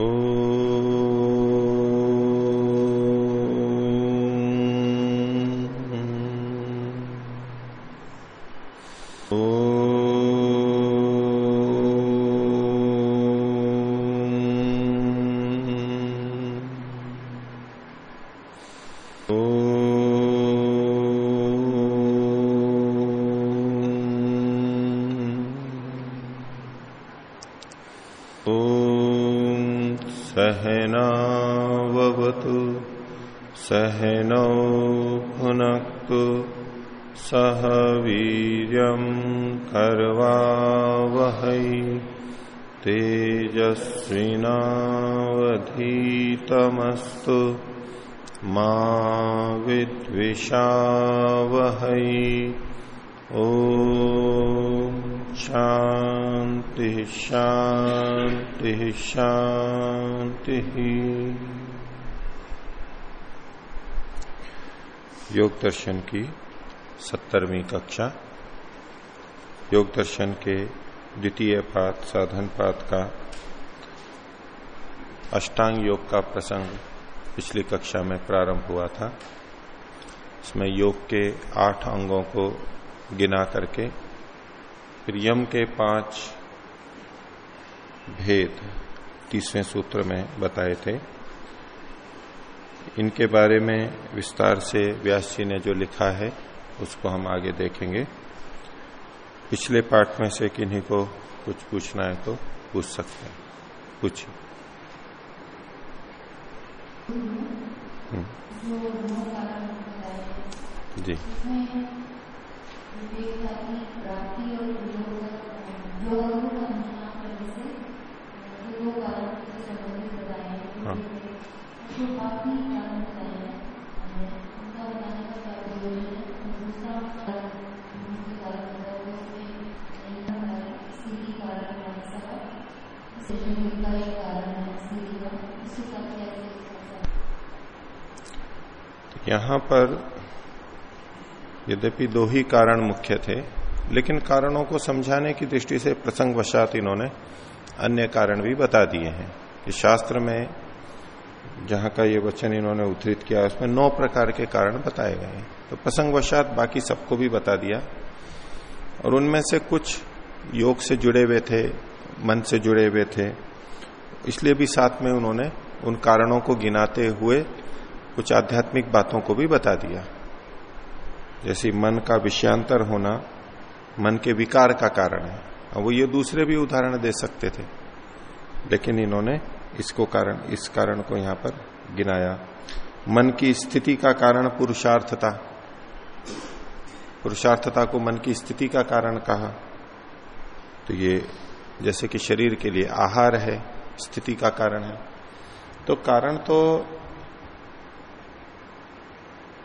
को सहनौ भुनक्तु सह वीर्यं कर्वावहै। तेजस्विनावधीतमस्तु मा विद्विषावहै। ओ शांति शांति शांति योग दर्शन की सत्तरवीं कक्षा। योग दर्शन के द्वितीय पाठ साधन पाठ का अष्टांग योग का प्रसंग पिछली कक्षा में प्रारंभ हुआ था। इसमें योग के आठ अंगों को गिना करके फिर यम के पाँच भेद तीसवें सूत्र में बताए थे। इनके बारे में विस्तार से व्यास जी ने जो लिखा है, उसको हम आगे देखेंगे। पिछले पाठ में से किन्हीं को कुछ पूछना है तो पूछ सकते हैं। पूछिए। जी। हाँ। यहाँ पर यद्यपि दो ही कारण मुख्य थे, लेकिन कारणों को समझाने की दृष्टि से प्रसंग वशात इन्होंने अन्य कारण भी बता दिए हैं कि शास्त्र में जहाँ का ये वचन इन्होंने उद्धृत किया, उसमें नौ प्रकार के कारण बताए गए तो प्रसंग वशात बाकी सबको भी बता दिया। और उनमें से कुछ योग से जुड़े हुए थे, मन से जुड़े हुए थे। इसलिए भी साथ में उन्होंने उन कारणों को गिनाते हुए कुछ आध्यात्मिक बातों को भी बता दिया। जैसे मन का विषयांतर होना, मन के विकार का कारण है। और वो ये दूसरे भी उदाहरण दे सकते थे, लेकिन इन्होंने इसको कारण, इस कारण को यहाँ पर गिनाया। मन की स्थिति का कारण पुरुषार्थता। पुरुषार्थता को मन की स्थिति का कारण कहा। तो ये, जैसे कि शरीर के लिए आहार है, स्थिति का कारण है। तो कारण तो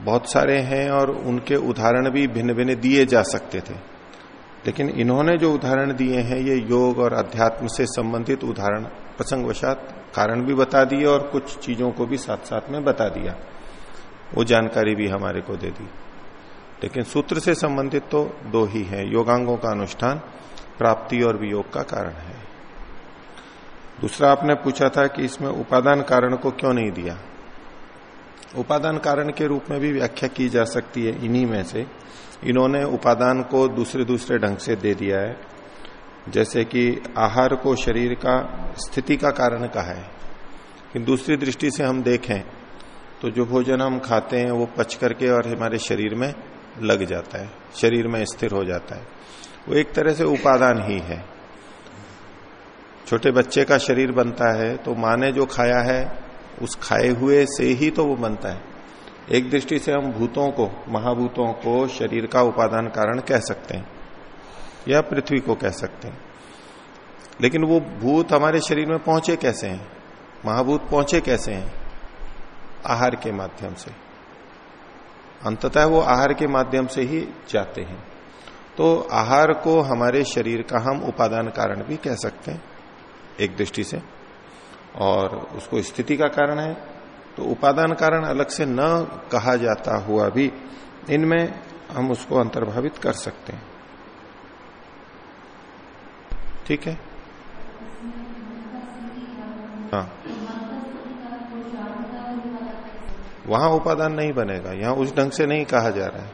बहुत सारे हैं और उनके उदाहरण भी भिन्न भिन्न दिए जा सकते थे। लेकिन इन्होंने जो उदाहरण दिए हैं, ये योग और अध्यात्म से संबंधित उदाहरण प्रसंगवशात कारण भी बता दिए और कुछ चीज़ों को भी साथ साथ में बता दिया। वो जानकारी भी हमारे को दे दी। लेकिन सूत्र से संबंधित तो दो ही है। योगांगों का अनुष्ठान प्राप्ति और वियोग का कारण है। दूसरा आपने पूछा था कि इसमें उपादान कारण को क्यों नहीं दिया? उपादान कारण के रूप में भी व्याख्या की जा सकती है इन्हीं में से। इन्होंने उपादान को दूसरे दूसरे ढंग से दे दिया है। जैसे कि आहार को शरीर का स्थिति का कारण कहा है। कि दूसरी दृष्टि से हम देखें तो जो भोजन हम खाते हैं, वो पच करके और हमारे शरीर में लग जाता है, शरीर में स्थिर हो जाता है। वो एक तरह से उपादान ही है। छोटे बच्चे का शरीर बनता है तो माँ ने जो खाया है, उस खाए हुए से ही तो वो बनता है। एक दृष्टि से हम भूतों को, महाभूतों को शरीर का उपादान कारण कह सकते हैं। या पृथ्वी को कह सकते हैं। लेकिन वो भूत हमारे शरीर में पहुँचे कैसे हैं? महाभूत पहुँचे कैसे हैं? आहार के माध्यम से। अंततः वो आहार के माध्यम से ही जाते हैं। तो आहार को हमारे शरीर का हम उपादान कारण भी कह सकते हैं, एक दृष्टि से। और उसको स्थिति का कारण है। तो उपादान कारण अलग से न कहा जाता हुआ भी इनमें हम उसको अंतर्भावित कर सकते हैं। ठीक है? हाँ। वहाँ उपादान नहीं बनेगा, यहाँ उस ढंग से नहीं कहा जा रहा है।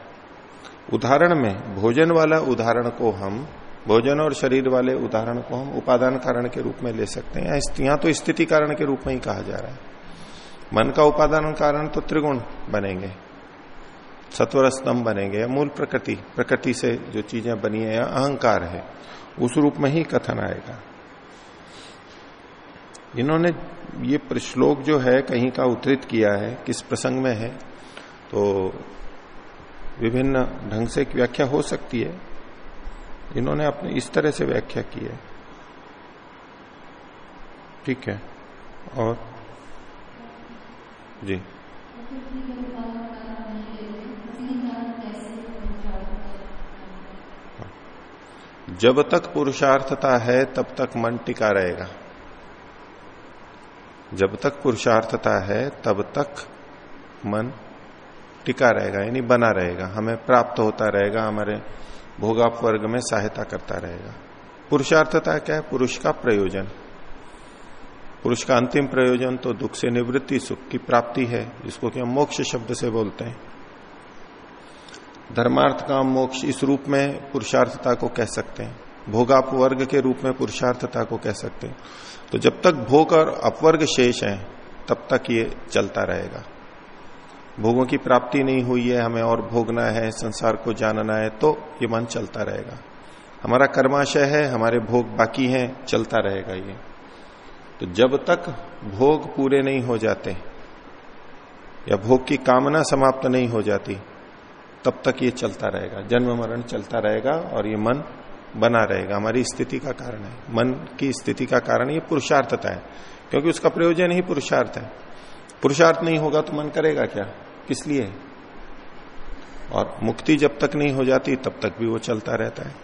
उदाहरण में, भोजन वाला उदाहरण को हम, भोजन और शरीर वाले उदाहरण को हम उपादान कारण के रूप में ले सकते हैं यहाँ तो स्थिति कारण के रूप में ही कहा जा रहा है। मन का उपादान कारण तो त्रिगुण बनेंगे सत्वर स्तंभ बनेंगे, या मूल प्रकृति प्रकृति से जो चीज़ें बनी है, या अहंकार है। उस रूप में ही कथन आएगा। इन्होंने ये श्लोक जो है कहीं का उद्धृत किया है, किस प्रसंग में है तो विभिन्न ढंग से व्याख्या हो सकती है। इन्होंने अपने इस तरह से व्याख्या की है। ठीक है? और? जी। जब तक पुरुषार्थता है, तब तक मन टिका रहेगा। जब तक पुरुषार्थता है, तब तक मन टिका रहेगा, यानी बना रहेगा। हमें प्राप्त होता रहेगा, हमारे भोगाप वर्ग में सहायता करता रहेगा। पुरुषार्थता क्या है? पुरुष का प्रयोजन। पुरुष का अंतिम प्रयोजन तो दुख से निवृत्ति, सुख की प्राप्ति है, जिसको कि हम मोक्ष शब्द से बोलते हैं। धर्मार्थ काम मोक्ष इस रूप में पुरुषार्थता को कह सकते हैं। भोगाप वर्ग के रूप में पुरुषार्थता को कह सकते हैं। तो जब तक भोग और अपवर्ग शेष है, तब तक ये चलता रहेगा। भोगों की प्राप्ति नहीं हुई है, हमें और भोगना है, संसार को जानना है तो ये मन चलता रहेगा। हमारा कर्माशय है, हमारे भोग बाकी हैं, चलता रहेगा ये। तो जब तक भोग पूरे नहीं हो जाते, या भोग की कामना समाप्त नहीं हो जाती तब तक ये चलता रहेगा। जन्म, मरण चलता रहेगा और ये मन बना रहेगा। हमारी स्थिति का कारण है। मन की स्थिति का कारण ये पुरुषार्थता है, क्योंकि उसका प्रयोजन ही पुरुषार्थ है। पुरुषार्थ नहीं होगा तो मन करेगा क्या? किस लिए? और मुक्ति जब तक नहीं हो जाती, तब तक भी वो चलता रहता है।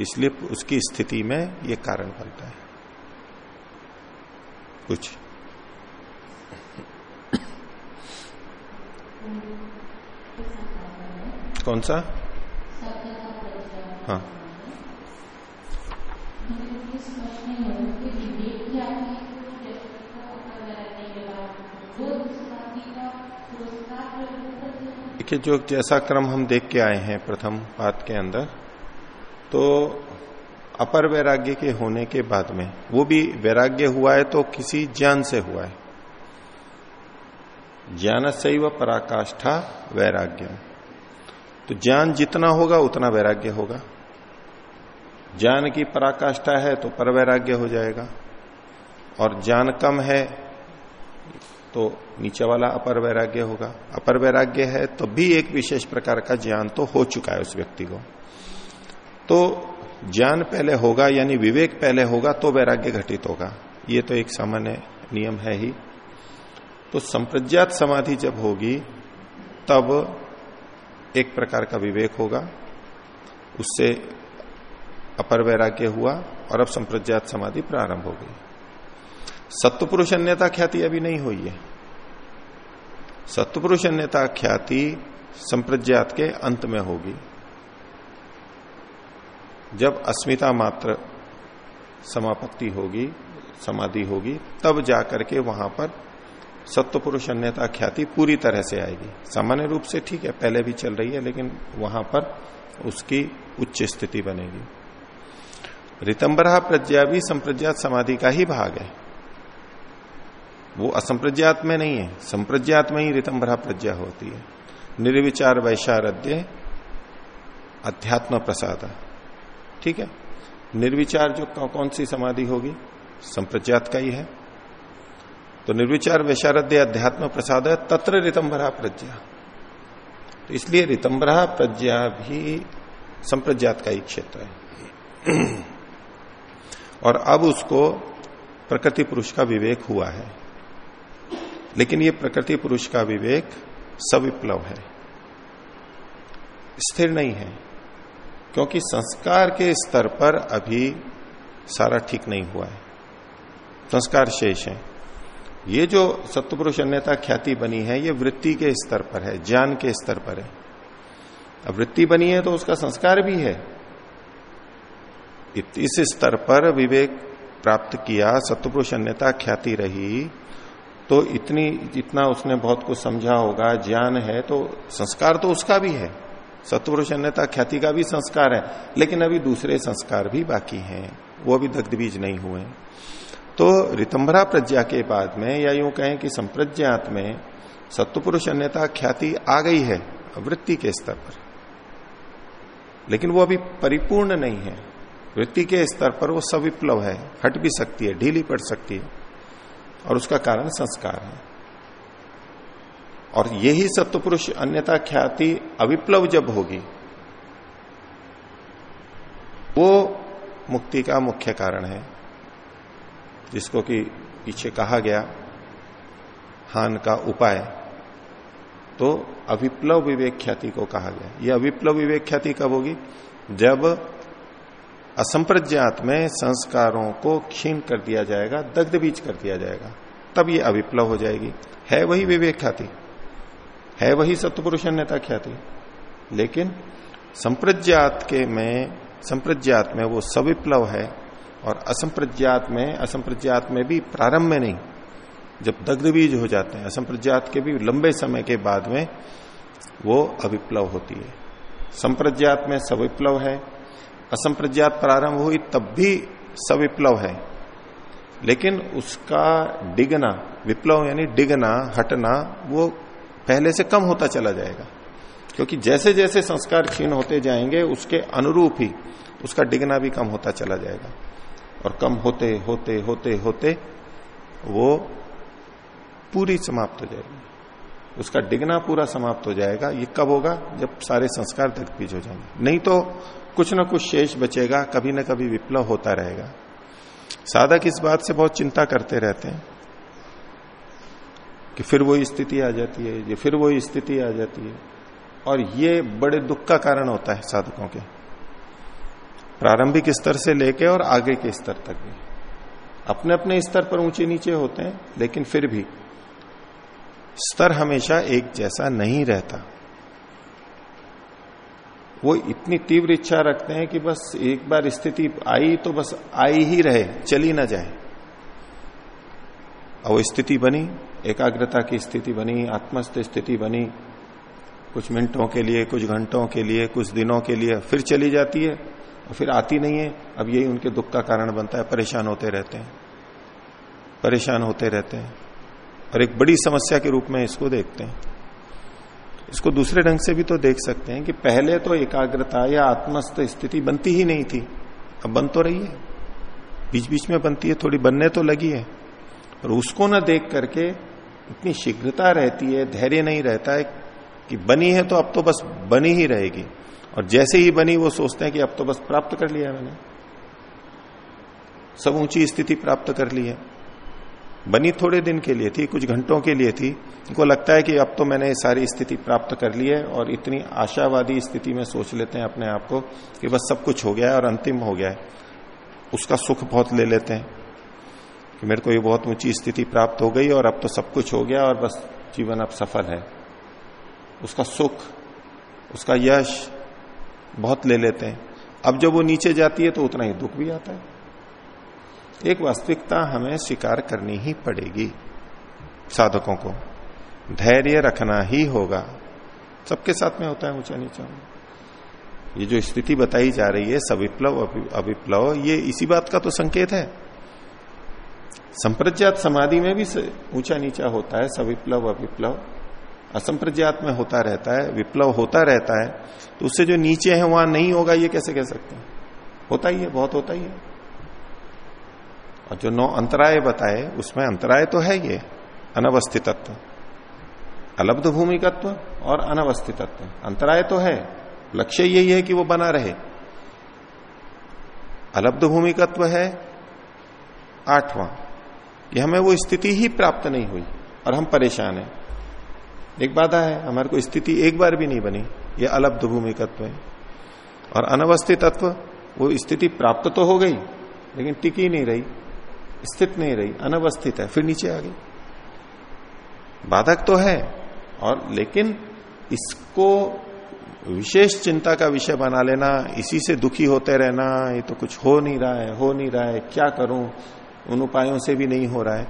इसलिए उसकी स्थिति में ये कारण बनता है। कुछ कौन सा हाँ देखिए, जो जैसा क्रम हम देख के आए हैं प्रथम बात के अंदर तो अपर वैराग्य के होने के बाद में, वो भी वैराग्य हुआ है तो किसी ज्ञान से हुआ है। ज्ञान से व पराकाष्ठा वैराग्य तो ज्ञान जितना होगा, उतना वैराग्य होगा। ज्ञान की पराकाष्ठा है तो पर वैराग्य हो जाएगा। और ज्ञान कम है तो नीचे वाला अपर वैराग्य होगा। अपर वैराग्य है तो भी एक विशेष प्रकार का ज्ञान तो हो चुका है उस व्यक्ति को। तो ज्ञान पहले होगा, यानी विवेक पहले होगा तो वैराग्य घटित होगा। ये तो एक सामान्य नियम है ही। तो संप्रज्ञात समाधि जब होगी, तब एक प्रकार का विवेक होगा। उससे अपर वैराग्य हुआ और अब संप्रज्ञात समाधि प्रारंभ हो गई। सत्पुरुष अन्यता ख्याति अभी नहीं हुई है। सत्पुरुष अन्यता ख्याति संप्रज्ञात के अंत में होगी। जब अस्मिता मात्र समापत्ति होगी, समाधि होगी, तब जाकर के वहाँ पर सत्व पुरुष अन्यता ख्याति पूरी तरह से आएगी। सामान्य रूप से ठीक है, पहले भी चल रही है, लेकिन वहाँ पर उसकी उच्च स्थिति बनेगी। रितंबरा प्रज्ञा भी संप्रज्ञात समाधि का ही भाग है। वो असंप्रज्ञात में नहीं है, संप्रज्ञात में ही रितंबरा प्रज्ञा होती है। निर्विचार वैशारध्य अध्यात्म प्रसाद। ठीक है? निर्विचार जो कौन सी समाधि होगी, संप्रज्ञात का ही है। तो निर्विचार वैशारध्य अध्यात्म प्रसाद है, तत्र रितंबरा प्रज्ञा। तो इसलिए रितंबरा प्रज्ञा भी संप्रज्ञात का ही क्षेत्र है। और अब उसको प्रकृति पुरुष का विवेक हुआ है। लेकिन ये प्रकृति पुरुष का विवेक सविप्लव है। स्थिर नहीं है, क्योंकि संस्कार के स्तर पर अभी सारा ठीक नहीं हुआ है। संस्कार शेष है। ये जो सत्पुरुष अन्यता ख्याति बनी है, ये वृत्ति के स्तर पर है, ज्ञान के स्तर पर है। अब वृत्ति बनी है तो उसका संस्कार भी है। इस स्तर पर विवेक प्राप्त किया, सत्पुरुष अन्यता ख्याति रही तो इतनी, इतना उसने बहुत कुछ समझा होगा, ज्ञान है तो संस्कार तो उसका भी है। सत्पुरुष अन्यता ख्याति का भी संस्कार है, लेकिन अभी दूसरे संस्कार भी बाकी हैं, वो अभी दग्ध बीज नहीं हुए। तो रितंभरा प्रज्ञा के बाद में, या यूँ कहें कि संप्रज्ञात में, सत्पुरुष अन्यता ख्याति आ गई है वृत्ति के स्तर पर। लेकिन वो अभी परिपूर्ण नहीं है। वृत्ति के स्तर पर वो सविप्लव है, हट भी सकती है, ढीली पड़ सकती है, और उसका कारण संस्कार है। और यही सत्पुरुष अन्यता ख्याति अविप्लव जब होगी, वो मुक्ति का मुख्य कारण है। जिसको कि पीछे कहा गया हान का उपाय तो अविप्लव विवेक ख्याति को कहा गया। यह अविप्लव विवेक ख्याति कब होगी? जब असंप्रज्ञात में संस्कारों को क्षीण कर दिया जाएगा, दग्ध बीज कर दिया जाएगा, तब ये अविप्लव हो जाएगी। है वही विवेक ख्याति, है वही सत्पुरुष अन्यता ख्याति। लेकिन संप्रज्ञात के में, संप्रज्ञात में वो सविप्लव है और असंप्रज्ञात में असंप्रज्ञात में भी प्रारंभ में नहीं। जब दग्ध बीज हो जाते हैं, असंप्रज्ञात के भी लंबे समय के बाद में वो अविप्लव होती है। संप्रज्ञात में सविप्लव है, असंप्रज्ञात प्रारंभ हुई तब भी सविप्लव है। लेकिन उसका डिगना, विप्लव यानी डिगना, हटना, वो पहले से कम होता चला जाएगा। क्योंकि जैसे जैसे संस्कार क्षीण होते जाएँगे, उसके अनुरूप ही उसका डिगना भी कम होता चला जाएगा। और कम होते होते होते होते, वो पूरी समाप्त हो जाएगी। उसका डिगना पूरा समाप्त हो जाएगा। ये कब होगा? जब सारे संस्कार तक बीज हो जाएँगे। नहीं तो कुछ ना कुछ शेष बचेगा, कभी ना कभी विप्लव होता रहेगा। साधक इस बात से बहुत चिंता करते रहते हैं कि फिर वही स्थिति आ जाती है, ये फिर वही स्थिति आ जाती है। और ये बड़े दुख का कारण होता है साधकों के। प्रारंभिक स्तर से लेके और आगे के स्तर तक भी। अपने अपने स्तर पर ऊँचे नीचे होते हैं, लेकिन फिर भी स्तर हमेशा एक जैसा नहीं रहता। वो इतनी तीव्र इच्छा रखते हैं कि बस एक बार स्थिति आई तो बस आई ही रहे, चली ना जाए। और वो स्थिति बनी, एकाग्रता की स्थिति बनी, आत्मस्थ स्थिति बनी। कुछ मिनटों के लिए, कुछ घंटों के लिए, कुछ दिनों के लिए, फिर चली जाती है। और फिर आती नहीं है। अब यही उनके दुख का कारण बनता है। परेशान होते रहते हैं। परेशान होते रहते हैं। और एक बड़ी समस्या के रूप में इसको देखते हैं। इसको दूसरे ढंग से भी तो देख सकते हैं कि पहले तो एकाग्रता या आत्मस्थ स्थिति बनती ही नहीं थी। अब बन तो रही है। बीच बीच में बनती है। थोड़ी बनने तो लगी है। और उसको ना देख करके इतनी शीघ्रता रहती है, धैर्य नहीं रहता है कि बनी है तो अब तो बस बनी ही रहेगी। और जैसे ही बनी वो सोचते हैं कि अब तो बस प्राप्त कर लिया मैंने। सब ऊँची स्थिति प्राप्त कर ली है। बनी थोड़े दिन के लिए थी, कुछ घंटों के लिए थी। उनको लगता है कि अब तो मैंने सारी स्थिति प्राप्त कर ली है और इतनी आशावादी स्थिति में सोच लेते हैं अपने आप को कि बस सब कुछ हो गया है और अंतिम हो गया है। उसका सुख बहुत ले लेते हैं कि मेरे को ये बहुत ऊँची स्थिति प्राप्त हो गई और अब तो सब कुछ हो गया और बस जीवन अब सफल है। उसका सुख, उसका यश बहुत ले लेते हैं। अब जब वो नीचे जाती है तो उतना ही दुख भी आता है। एक वास्तविकता हमें स्वीकार करनी ही पड़ेगी साधकों को। धैर्य रखना ही होगा। सबके साथ में होता है ऊँचा नीचा। ये जो स्थिति बताई जा रही है, सविप्लव अविप्लव, ये इसी बात का तो संकेत है। संप्रज्ञात समाधि में भी ऊँचा नीचा होता है, सविप्लव, अविप्लव। असंप्रज्ञात में होता रहता है, विप्लव होता रहता है तो उससे जो नीचे है वहाँ नहीं होगा, ये कैसे कह सकते हैं? होता ही है, बहुत होता ही है। और जो नौ अंतराय बताए, उसमें अंतराय तो है ये, अनवस्थितत्व। अलब्ध भूमिकत्व और अनवस्थितत्व। अंतराय तो है, लक्ष्य यही है कि वो बना रहे। अलब्ध भूमिकत्व है, आठवां। कि हमें वो स्थिति ही प्राप्त नहीं हुई, और हम परेशान हैं। एक बाधा है, हमारे को स्थिति एक बार भी नहीं बनी। ये अलब्ध भूमिकत्व है। और अनवस्थित तत्व, वो स्थिति प्राप्त तो हो गई, लेकिन टिकी नहीं रही, स्थित नहीं रही, अनवस्थित है, फिर नीचे आ गई। बाधक तो है, और लेकिन इसको विशेष चिंता का विषय बना लेना, इसी से दुखी होते रहना, ये तो कुछ हो नहीं रहा है, हो नहीं रहा है, क्या करूँ? उन उपायों से भी नहीं हो रहा है।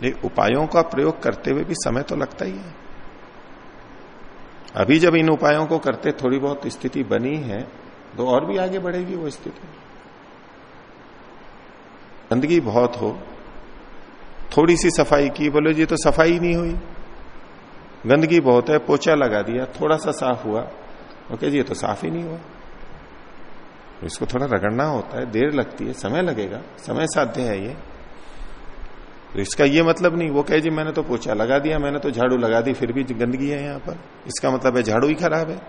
ये उपायों का प्रयोग करते हुए भी समय तो लगता ही है। अभी जब इन उपायों को करते थोड़ी बहुत स्थिति बनी है तो और भी आगे बढ़ेगी वो स्थिति। गंदगी बहुत हो थोड़ी सी सफ़ाई की, बोले जी तो सफ़ाई नहीं हुई। गंदगी बहुत है पोचा लगा दिया थोड़ा सा साफ़ हुआ। ओके जी, ये तो साफ़ ही नहीं हुआ। इसको थोड़ा रगड़ना होता है, देर लगती है, समय लगेगा, समय साध्य है ये। तो इसका ये मतलब नहीं, वो कहे जी, मैंने तो पोछा लगा दिया, मैंने तो झाड़ू लगा दी, फिर भी गंदगी है यहाँ पर। इसका मतलब है झाड़ू ही खराब है।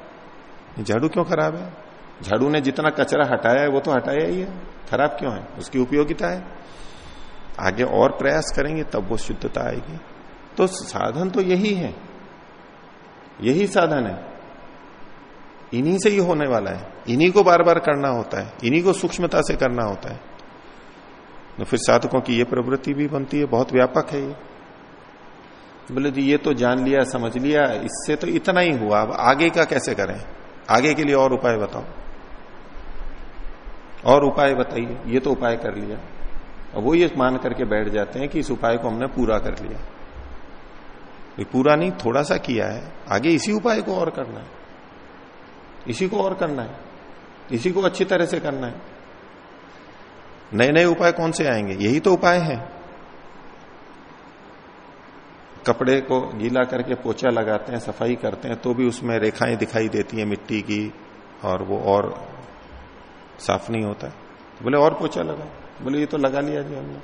झाड़ू क्यों खराब है? झाड़ू ने जितना कचरा हटाया है, वो तो हटाया ही है। खराब क्यों है? उसकी उपयोगिता है। आगे और प्रयास करेंगे, तब वो शुद्धता आएगी। तो साधन तो यही है। यही साधन है। इन्हीं से ही होने वाला है। इन्हीं को बार बार करना होता है। इन्हीं को सूक्ष्मता से करना होता है। तो फिर साधकों की ये प्रवृत्ति भी बनती है, बहुत व्यापक है ये। बोले जी, ये तो जान लिया, समझ लिया, इससे तो इतना ही हुआ, अब आगे का कैसे करें? आगे के लिए और उपाय बताओ। और उपाय बताइए, ये तो उपाय कर लिया। अब वो ये मान करके बैठ जाते हैं कि इस उपाय को हमने पूरा कर लिया। ये पूरा नहीं थोड़ा सा किया है। आगे इसी उपाय को और करना है। इसी को और करना है। इसी को अच्छी तरह से करना है। नए नए उपाय कौन से आएँगे? यही तो उपाय है। कपड़े को गीला करके पोचा लगाते हैं, सफ़ाई करते हैं तो भी उसमें रेखाएँ दिखाई देती हैं मिट्टी की, और वो और साफ़ नहीं होता। तो बोले, और पोचा लगाओ बोले, ये तो लगा लिया जी हमने।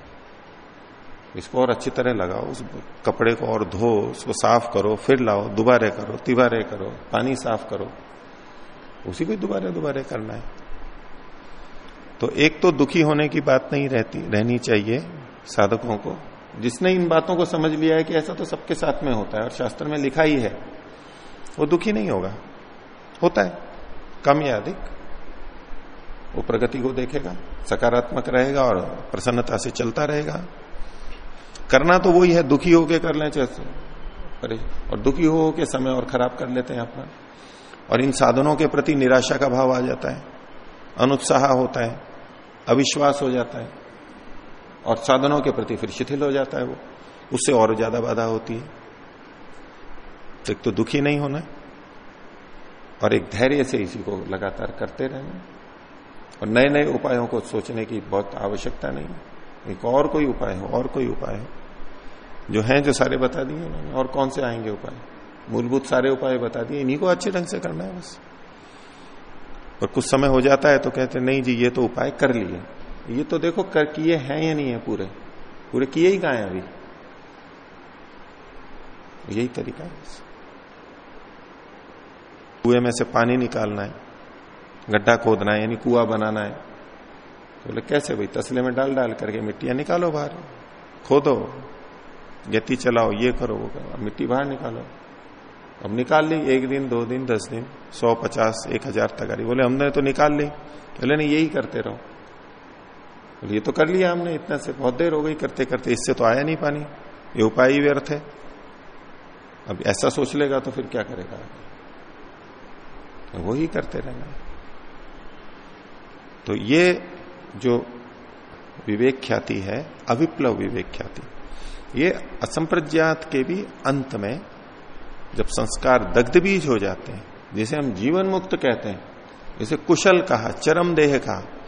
इसको और अच्छी तरह लगाओ, उस कपड़े को और धो, उसको साफ़ करो, फिर लाओ, दोबारे करो, तिबारे करो, पानी साफ़ करो। उसी को दोबारा दोबारा करना है। तो एक तो दुखी होने की बात नहीं रहती, रहनी चाहिए साधकों को। जिसने इन बातों को समझ लिया है कि ऐसा तो सबके साथ में होता है और शास्त्र में लिखा ही है, वो दुखी नहीं होगा। होता है, कम या अधिक। वो प्रगति को देखेगा, सकारात्मक रहेगा और प्रसन्नता से चलता रहेगा। करना तो वही है, दुखी होके कर ले चाहे और दुखी हो के समय और खराब कर लेते हैं अपना। और इन साधनों के प्रति निराशा का भाव आ जाता है, अनुत्साह होता है। अविश्वास हो जाता है। और साधनों के प्रति फिर शिथिल हो जाता है वो। उससे और ज़्यादा बाधा होती है। तो एक तो दुखी नहीं होना और एक धैर्य से इसी को लगातार करते रहना। और नए नए उपायों को सोचने की बहुत आवश्यकता नहीं एक और कोई उपाय हो, और कोई उपाय हो। जो है जो सारे बता दिए उन्होंने और कौन से आएँगे उपाय? मूलभूत सारे उपाय बता दिए। इन्हीं को अच्छे ढंग से करना है बस। और कुछ समय हो जाता है तो कहते नहीं जी, ये तो उपाय कर लिए। ये तो देखो, कर किए हैं या नहीं है पूरे? पूरे किए ही कहा अभी? यही तरीका है। कुएँ में से पानी निकालना है, गड्ढा खोदना है, यानी कुआ बनाना है। तो बोले, कैसे भाई? तसले में डाल डाल करके मिट्टियाँ निकालो बाहर। खोदो गति चलाओ, ये करो, वो करो, मिट्टी बाहर निकालो। अब निकाल ली, एक दिन, दो दिन, दस दिन, सौ पचास, एक हज़ार तक आ रही। बोले, हमने तो निकाल ली। बोले, नहीं, यही करते रहो। बोले, ये तो कर लिया हमने, इतना से बहुत देर हो गई, करते करते इससे तो आया नहीं पानी। ये उपाय ही व्यर्थ है। अब ऐसा सोच लेगा तो फिर क्या करेगा? तो वही करते रहना। तो ये जो विवेक ख्याति है, अविप्लव विवेक ख्याति, ये असंप्रज्ञात के भी अंत में जब संस्कार दग्ध बीज हो जाते हैं जिसे हम जीवन मुक्त कहते हैं जैसे कुशल कहा चरम देह कहा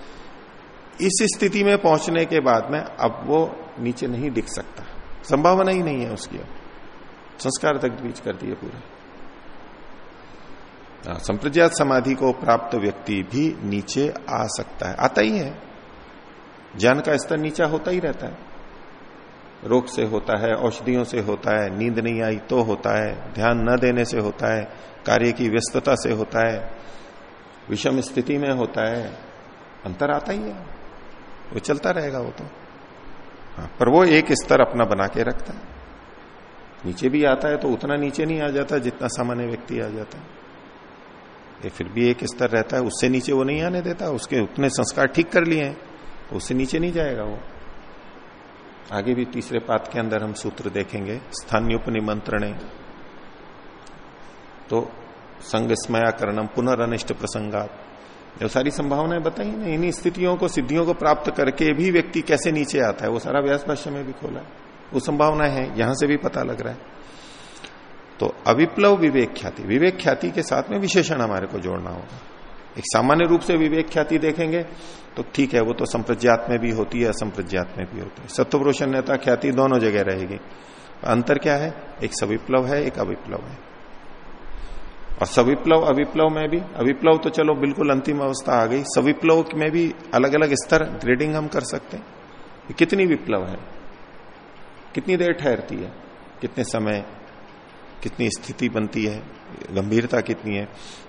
इस स्थिति में पहुँचने के बाद में अब वो नीचे नहीं दिख सकता। संभावना ही नहीं है उसकी अब। संस्कार दग्ध बीज कर दिए पूरे। हाँ, संप्रज्ञात समाधि को प्राप्त व्यक्ति भी नीचे आ सकता है। आता ही है। ज्ञान का स्तर नीचा होता ही रहता है। रोग से होता है औषधियों से होता है नींद नहीं आई तो होता है ध्यान न देने से होता है कार्य की व्यस्तता से होता है विषम स्थिति में होता है अंतर आता ही है वो चलता रहेगा वो तो। हाँ, पर वो एक स्तर अपना बना के रखता है। नीचे भी आता है तो उतना नीचे नहीं आ जाता जितना सामान्य व्यक्ति आ जाता है। ये फिर भी एक स्तर रहता है उससे नीचे वो नहीं आने देता उसके उतने संस्कार ठीक कर लिए हैं उससे नीचे नहीं जाएगा वो। आगे भी तीसरे पात के अंदर हम सूत्र देखेंगे स्थानीय निमंत्रण तो संग स्मया करणम पुनर्निष्ट प्रसंगात। जो सारी संभावनाएँ बताई ना, इन्हीं स्थितियों को, सिद्धियों को प्राप्त करके भी व्यक्ति कैसे नीचे आता है, वो सारा व्यास भाष्य में भी खोला है। वो संभावना है, यहाँ से भी पता लग रहा है। तो अविप्लव विवेक ख्याति विवेक ख्याति के साथ में विशेषण हमारे को जोड़ना होगा। एक सामान्य रूप से विवेक ख्याति देखेंगे तो ठीक है, वो तो संप्रज्ञात में भी होती है, असंप्रज्ञात में भी होती है। सत्व नेता ख्याति दोनों जगह रहेगी। अंतर क्या है? एक सविप्लव है, एक अविप्लव है। और सविप्लव, अविप्लव में भी, अविप्लव तो चलो बिल्कुल अंतिम अवस्था आ गई। सविप्लव में भी अलग अलग स्तर, ग्रेडिंग हम कर सकते हैं। कितनी विप्लव है? कितनी देर ठहरती है? कितने समय, कितनी स्थिति बनती है? गंभीरता कितनी है?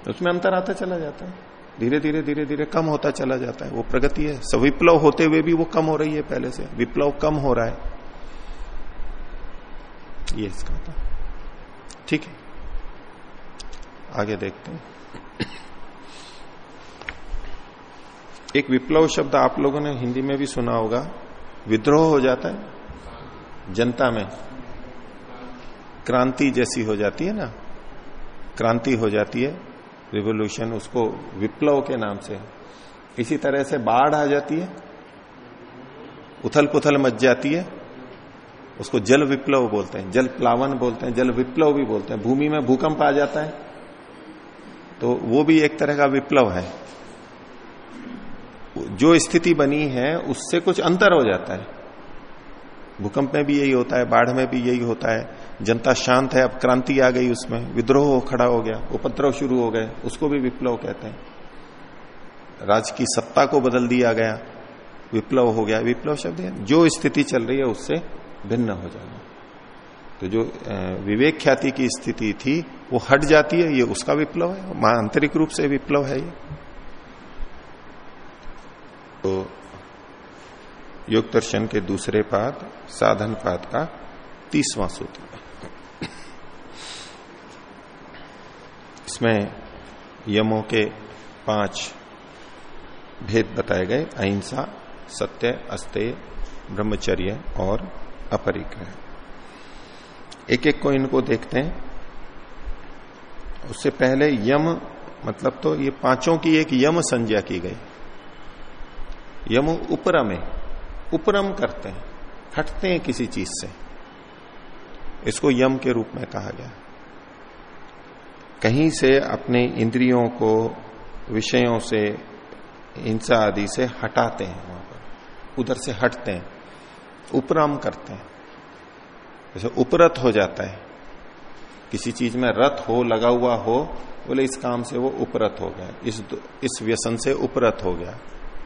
उसमें अंतर आता चला जाता है। धीरे धीरे धीरे धीरे कम होता चला जाता है। वो प्रगति है। सविप्लव होते हुए भी वो कम हो रही है पहले से। विप्लव कम हो रहा है। ये इसका था। ठीक है। आगे देखते हैं। एक विप्लव शब्द आप लोगों ने हिंदी में भी सुना होगा। विद्रोह हो जाता है। जनता में क्रांति जैसी हो जाती है ना? क्रांति हो जाती है। रिवोल्यूशन उसको विप्लव के नाम से। इसी तरह से बाढ़ आ जाती है उथल पुथल मच जाती है, उसको जल विप्लव बोलते हैं, जल प्लावन बोलते हैं, जल विप्लव भी बोलते हैं। भूमि में भूकंप आ जाता है तो वो भी एक तरह का विप्लव है। जो स्थिति बनी है, उससे कुछ अंतर हो जाता है। भूकंप में भी यही होता है, बाढ़ में भी यही होता है। जनता शांत है, अब क्रांति आ गई उसमें। विद्रोह खड़ा हो गया, उपद्रव शुरू हो गए, उसको भी विप्लव कहते हैं। राज की सत्ता को बदल दिया गया, विप्लव हो गया। विप्लव शब्द है, जो स्थिति चल रही है उससे भिन्न हो जाना। तो जो विवेक ख्याति की स्थिति थी, वो हट जाती है, ये उसका विप्लव है आंतरिक रूप से विप्लव है ये। तो योग दर्शन के दूसरे पाद, साधन पाद का तीसवां सूत्र। इसमें यमों के पाँच भेद बताए गए, अहिंसा, सत्य अस्तेय ब्रह्मचर्य और अपरिग्रह। एक एक को इनको देखते हैं। उससे पहले यम मतलब तो ये पाँचों की एक यम संज्ञा की गई। यम उपरम है, उपरम करते हैं, हटते हैं किसी चीज़ से। इसको यम के रूप में कहा गया। कहीं से अपने इंद्रियों को, विषयों से, हिंसा आदि से हटाते हैं वहाँ पर। उधर से हटते हैं, उपरम करते हैं। जैसे उपरत हो जाता है। किसी चीज़ में रथ हो, लगा हुआ हो, बोले इस काम से वो उपरत हो गया, इस इस व्यसन से उपरत हो गया,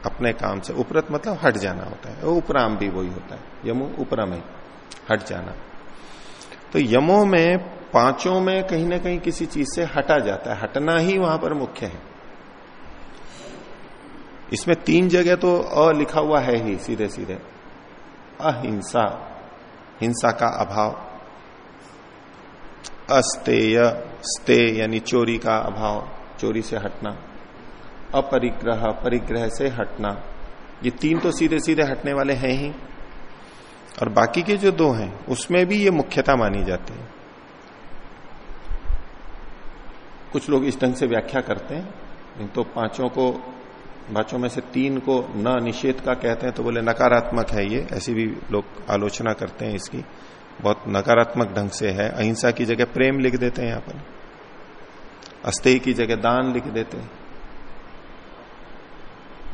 अपने काम से। उपरत मतलब हट जाना होता है। उपराम भी वही होता है। यमो उपरम है, हट जाना। तो यमो में पाँचों में कहीं ना कहीं किसी चीज़ से हटा जाता है। हटना ही वहाँ पर मुख्य है। इसमें तीन जगह तो अ लिखा हुआ है ही सीधे सीधे अहिंसा, हिंसा का अभाव। अस्तेय स्ते यानी चोरी का अभाव, चोरी से हटना। अपरिग्रह, परिग्रह से हटना। ये तीन तो सीधे सीधे हटने वाले हैं ही। और बाकी के जो दो हैं, उसमें भी ये मुख्यता मानी जाती है। कुछ लोग इस ढंग से व्याख्या करते हैं। तो पाँचों को, पाँचों में से तीन को न निषेध का कहते हैं तो बोले नकारात्मक है ये। ऐसी भी लोग आलोचना करते हैं इसकी। बहुत नकारात्मक ढंग से है। अहिंसा की जगह प्रेम लिख देते हैं यहाँ पर। की जगह दान लिख देते हैं।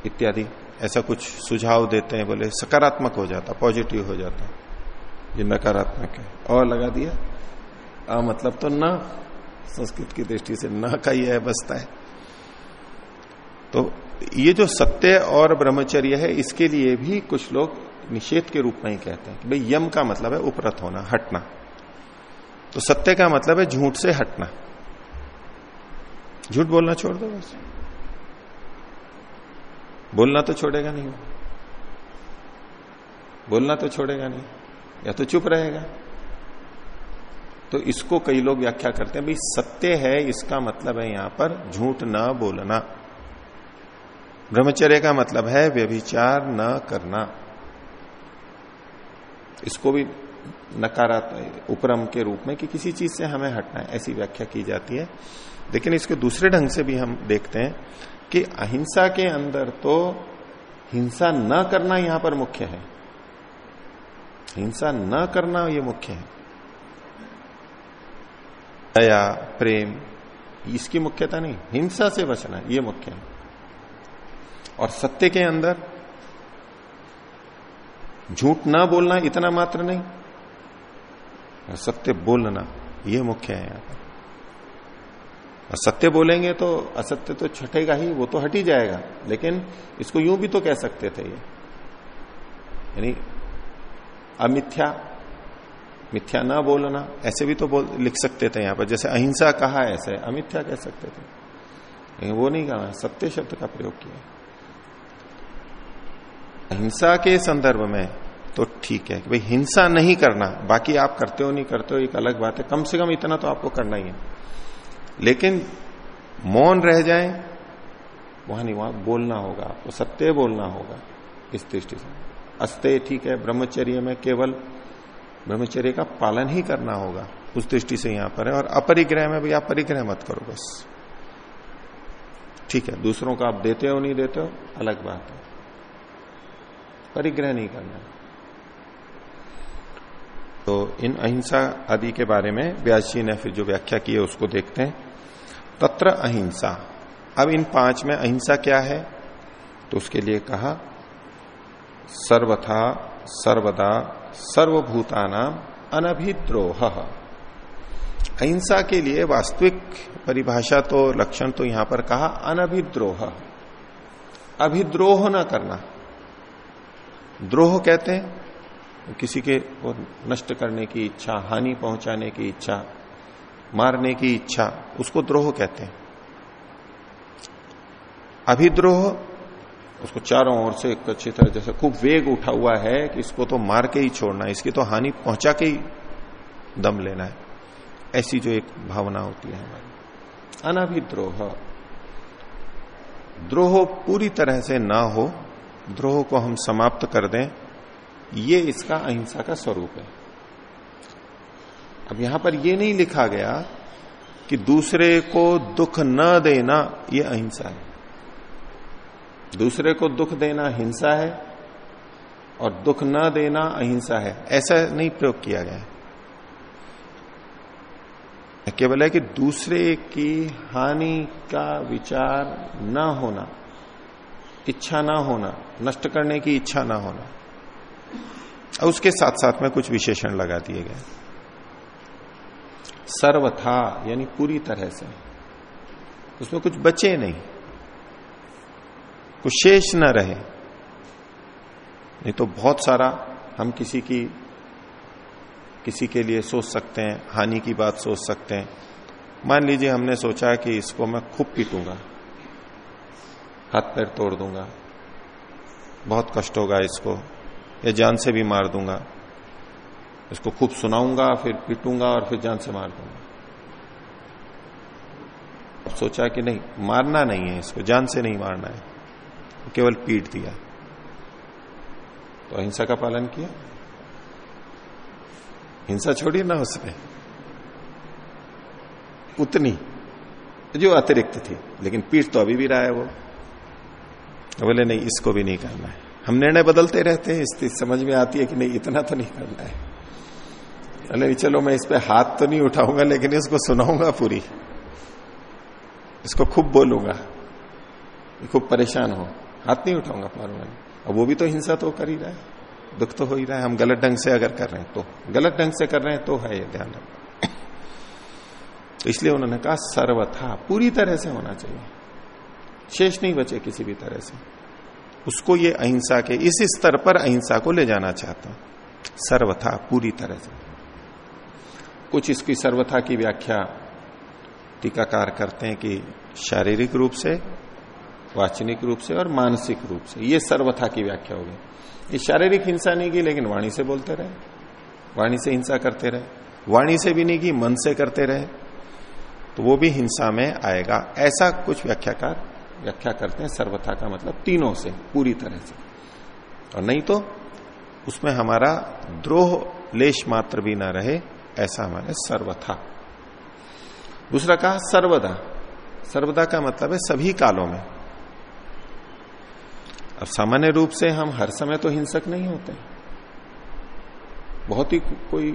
इत्यादि। ऐसा कुछ सुझाव देते हैं बोले सकारात्मक हो जाता, पॉजिटिव हो जाता। ये नकारात्मक है। और लगा दिया। आ मतलब तो न संस्कृत की दृष्टि से न का ही है बसता है। तो ये जो सत्य और ब्रह्मचर्य है, इसके लिए भी कुछ लोग निषेध के रूप में ही कहते हैं कि भाई यम का मतलब है उपरत होना, हटना। तो सत्य का मतलब है झूठ से हटना। झूठ बोलना छोड़ दो बस। बोलना तो छोड़ेगा नहीं। बोलना तो छोड़ेगा नहीं। या तो चुप रहेगा। तो इसको कई लोग व्याख्या करते हैं, भाई सत्य है, इसका मतलब है यहाँ पर झूठ न बोलना। ब्रह्मचर्य का मतलब है व्यभिचार न करना। इसको भी नकारात्मक, उपरम के रूप में कि किसी चीज़ से हमें हटना है, ऐसी व्याख्या की जाती है। लेकिन इसके दूसरे ढंग से भी हम देखते हैं कि अहिंसा के अंदर तो हिंसा न करना यहाँ पर मुख्य है। हिंसा न करना ये मुख्य है। दया, प्रेम। इसकी मुख्यता नहीं, हिंसा से बचना, ये मुख्य है। और सत्य के अंदर झूठ ना बोलना इतना मात्र नहीं सत्य बोलना, ये मुख्य है यहाँ पर। सत्य बोलेंगे तो असत्य तो छटेगा ही, वो तो हट ही जाएगा, लेकिन इसको यूँ भी तो कह सकते थे ये। यानी अमिथ्या मिथ्या ना बोलना, ऐसे भी तो बोल, लिख सकते थे यहाँ पर। जैसे अहिंसा कहा ऐसे अमिथ्या कह सकते थे। लेकिन वो नहीं कहा, सत्य शब्द का प्रयोग किया। अहिंसा के संदर्भ में तो ठीक है कि भाई हिंसा नहीं करना, बाकी आप करते हो, नहीं करते हो, एक अलग बात है। कम से कम इतना तो आपको करना ही है। लेकिन मौन रह जाए, वहाँ नहीं, वहाँ बोलना होगा आपको, सत्य बोलना होगा इस दृष्टि से। अस्ते ठीक है, ब्रह्मचर्य में केवल ब्रह्मचर्य का पालन ही करना होगा। उस दृष्टि से यहाँ पर है और अपरिग्रह में भी आप परिग्रह मत करो बस। ठीक है, दूसरों को आप देते हो, नहीं देते हो, अलग बात है। परिग्रह नहीं करना। तो इन अहिंसा आदि के बारे में व्यास जी ने फिर जो व्याख्या की है, उसको देखते हैं। तत्र अहिंसा। अब इन पाँच में अहिंसा क्या है? तो उसके लिए कहा सर्वथा, सर्वदा सर्वभूतानाम अनभिद्रोह। अहिंसा के लिए वास्तविक परिभाषा तो लक्षण तो यहाँ पर कहा, अनभिद्रोह। अभिद्रोह न करना। द्रोह कहते हैं, किसी के को नष्ट करने की इच्छा, हानि पहुँचाने की इच्छा, मारने की इच्छा, उसको द्रोह कहते हैं। अभिद्रोह उसको चारों ओर से एक अच्छी तरह जैसे खूब वेग उठा हुआ है कि इसको तो मार के ही छोड़ना है, इसकी तो हानि पहुँचा के ही दम लेना है। ऐसी जो एक भावना होती है हमारी। अनाभिद्रोह। द्रोह पूरी तरह से ना हो, द्रोह को हम समाप्त कर दें, ये इसका अहिंसा का स्वरूप है। अब यहाँ पर यह नहीं लिखा गया कि दूसरे को दुख न देना यह अहिंसा है। दूसरे को दुख देना हिंसा है और दुख न देना अहिंसा है। ऐसा नहीं प्रयोग किया गया है। केवल है कि दूसरे की हानि का विचार न होना, इच्छा ना होना, नष्ट करने की इच्छा ना होना, और उसके साथ साथ में कुछ विशेषण लगा दिए गए। सर्वथा, यानी पूरी तरह से, उसमें कुछ बचे नहीं। कुछ शेष न रहे। नहीं तो बहुत सारा हम किसी की, किसी के लिए सोच सकते हैं, हानि की बात सोच सकते हैं। मान लीजिए हमने सोचा कि इसको मैं खूब पीटूँगा, हाथ पैर तोड़ दूँगा, बहुत कष्ट होगा इसको, या जान से भी मार दूँगा, इसको खूब सुनाऊँगा, फिर पीटूँगा और फिर जान से मार दूँगा। सोचा कि नहीं, मारना नहीं है इसको, जान से नहीं मारना है। तो केवल पीट दिया। तो अहिंसा का पालन किया। हिंसा छोड़ी ना उसने। उतनी, जो अतिरिक्त थी। लेकिन पीठ तो अभी भी रहा है वो। बोले, नहीं, इसको भी नहीं करना है। हम निर्णय बदलते रहते हैं। स्थिति समझ में आती है कि नहीं, इतना तो नहीं करना है। अरे चलो, मैं इस पे हाथ तो नहीं उठाऊँगा, लेकिन इसको सुनाऊँगा पूरी। इसको खूब बोलूँगा। खूब परेशान हो। हाथ नहीं उठाऊँगा मारूँगा और वो भी तो हिंसा तो कर ही रहा है। दुख तो हो ही रहा है। हम गलत ढंग से अगर कर रहे हैं तो गलत ढंग से कर रहे हैं तो है ये ध्यान रखना। तो इसलिए उन्होंने कहा, सर्वथा, पूरी तरह से होना चाहिए। शेष नहीं बचे किसी भी तरह से। उसको ये अहिंसा के, इस स्तर पर अहिंसा को ले जाना चाहता सर्वथा, पूरी तरह से। कुछ इसकी सर्वथा की व्याख्या टीकाकार करते हैं कि शारीरिक रूप से वाचनिक रूप से और मानसिक रूप से। ये सर्वथा की व्याख्या होगी ये शारीरिक हिंसा नहीं की, लेकिन वाणी से बोलते रहे। वाणी से हिंसा करते रहे। वाणी से भी नहीं की, मन से करते रहे। तो वो भी हिंसा में आएगा। ऐसा कुछ व्याख्याकार व्याख्या करते हैं, सर्वथा का मतलब तीनों से, पूरी तरह से। और नहीं तो उसमें हमारा द्रोह लेश मात्र भी ना रहे, ऐसा माने सर्वथा। दूसरा कहा, सर्वदा। सर्वदा का मतलब है सभी कालों में। अब सामान्य रूप से हम हर समय तो हिंसक नहीं होते। बहुत ही कोई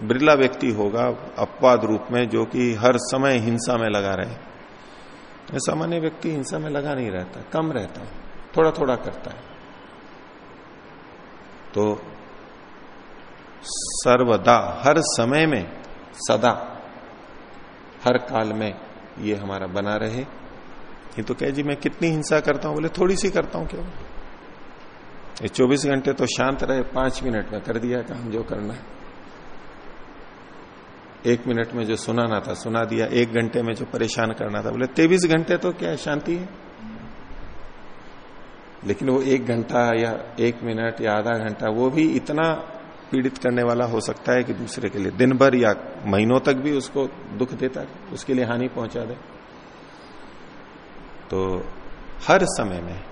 बिरला व्यक्ति होगा अपवाद रूप में जो कि हर समय हिंसा में लगा रहे। सामान्य व्यक्ति हिंसा में लगा नहीं रहता, कम रहता है थोड़ा थोड़ा करता है। तो सर्वदा, हर समय में, सदा, हर काल में ये हमारा बना रहे। ये तो कहे जी, मैं कितनी हिंसा करता हूँ? बोले, थोड़ी सी करता हूँ क्यों ये चौबीस घंटे तो शांत रहे, पाँच मिनट में कर दिया काम जो करना है। एक मिनट में जो सुनाना था, सुना दिया, एक घंटे में जो परेशान करना था। बोले, तेईस घंटे तो क्या शांति है? लेकिन वो एक घंटा या एक मिनट या आधा घंटा, वो भी इतना पीड़ित करने वाला हो सकता है कि दूसरे के लिए। दिन भर या महीनों तक भी उसको दुख देता है, उसके लिए हानि पहुँचा दे। तो हर समय में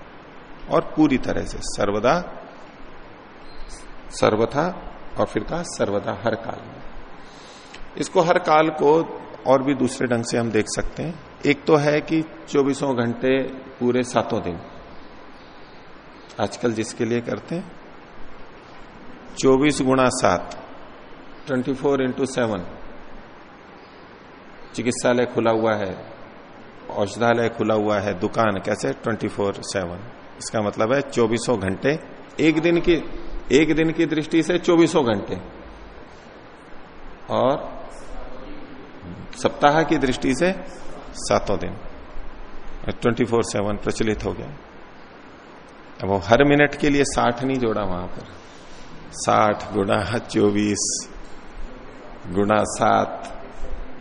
और पूरी तरह से सर्वदा, सर्वथा और फिर कहा सर्वदा हर काल में। इसको हर काल को और भी दूसरे ढंग से हम देख सकते हैं। एक तो है कि चौबीसों घंटे पूरे सातों दिन। आजकल जिसके लिए करते हैं, चौबीस गुणा सात, ट्वेंटी फोर इंटू सेवन चिकित्सालय खुला हुआ है। औषधालय खुला हुआ है, दुकान कैसे? Twenty four seven. इसका मतलब है चौबीसों घंटे एक दिन की, एक दिन की दृष्टि से चौबीसों घंटे। और सप्ताह की दृष्टि से सातों दिन। ट्वेंटी फोर सेवन प्रचलित हो गया। अब वो हर मिनट के लिए साठ नहीं जोड़ा वहाँ पर। साठ गुणा चौबीस गुणा सात।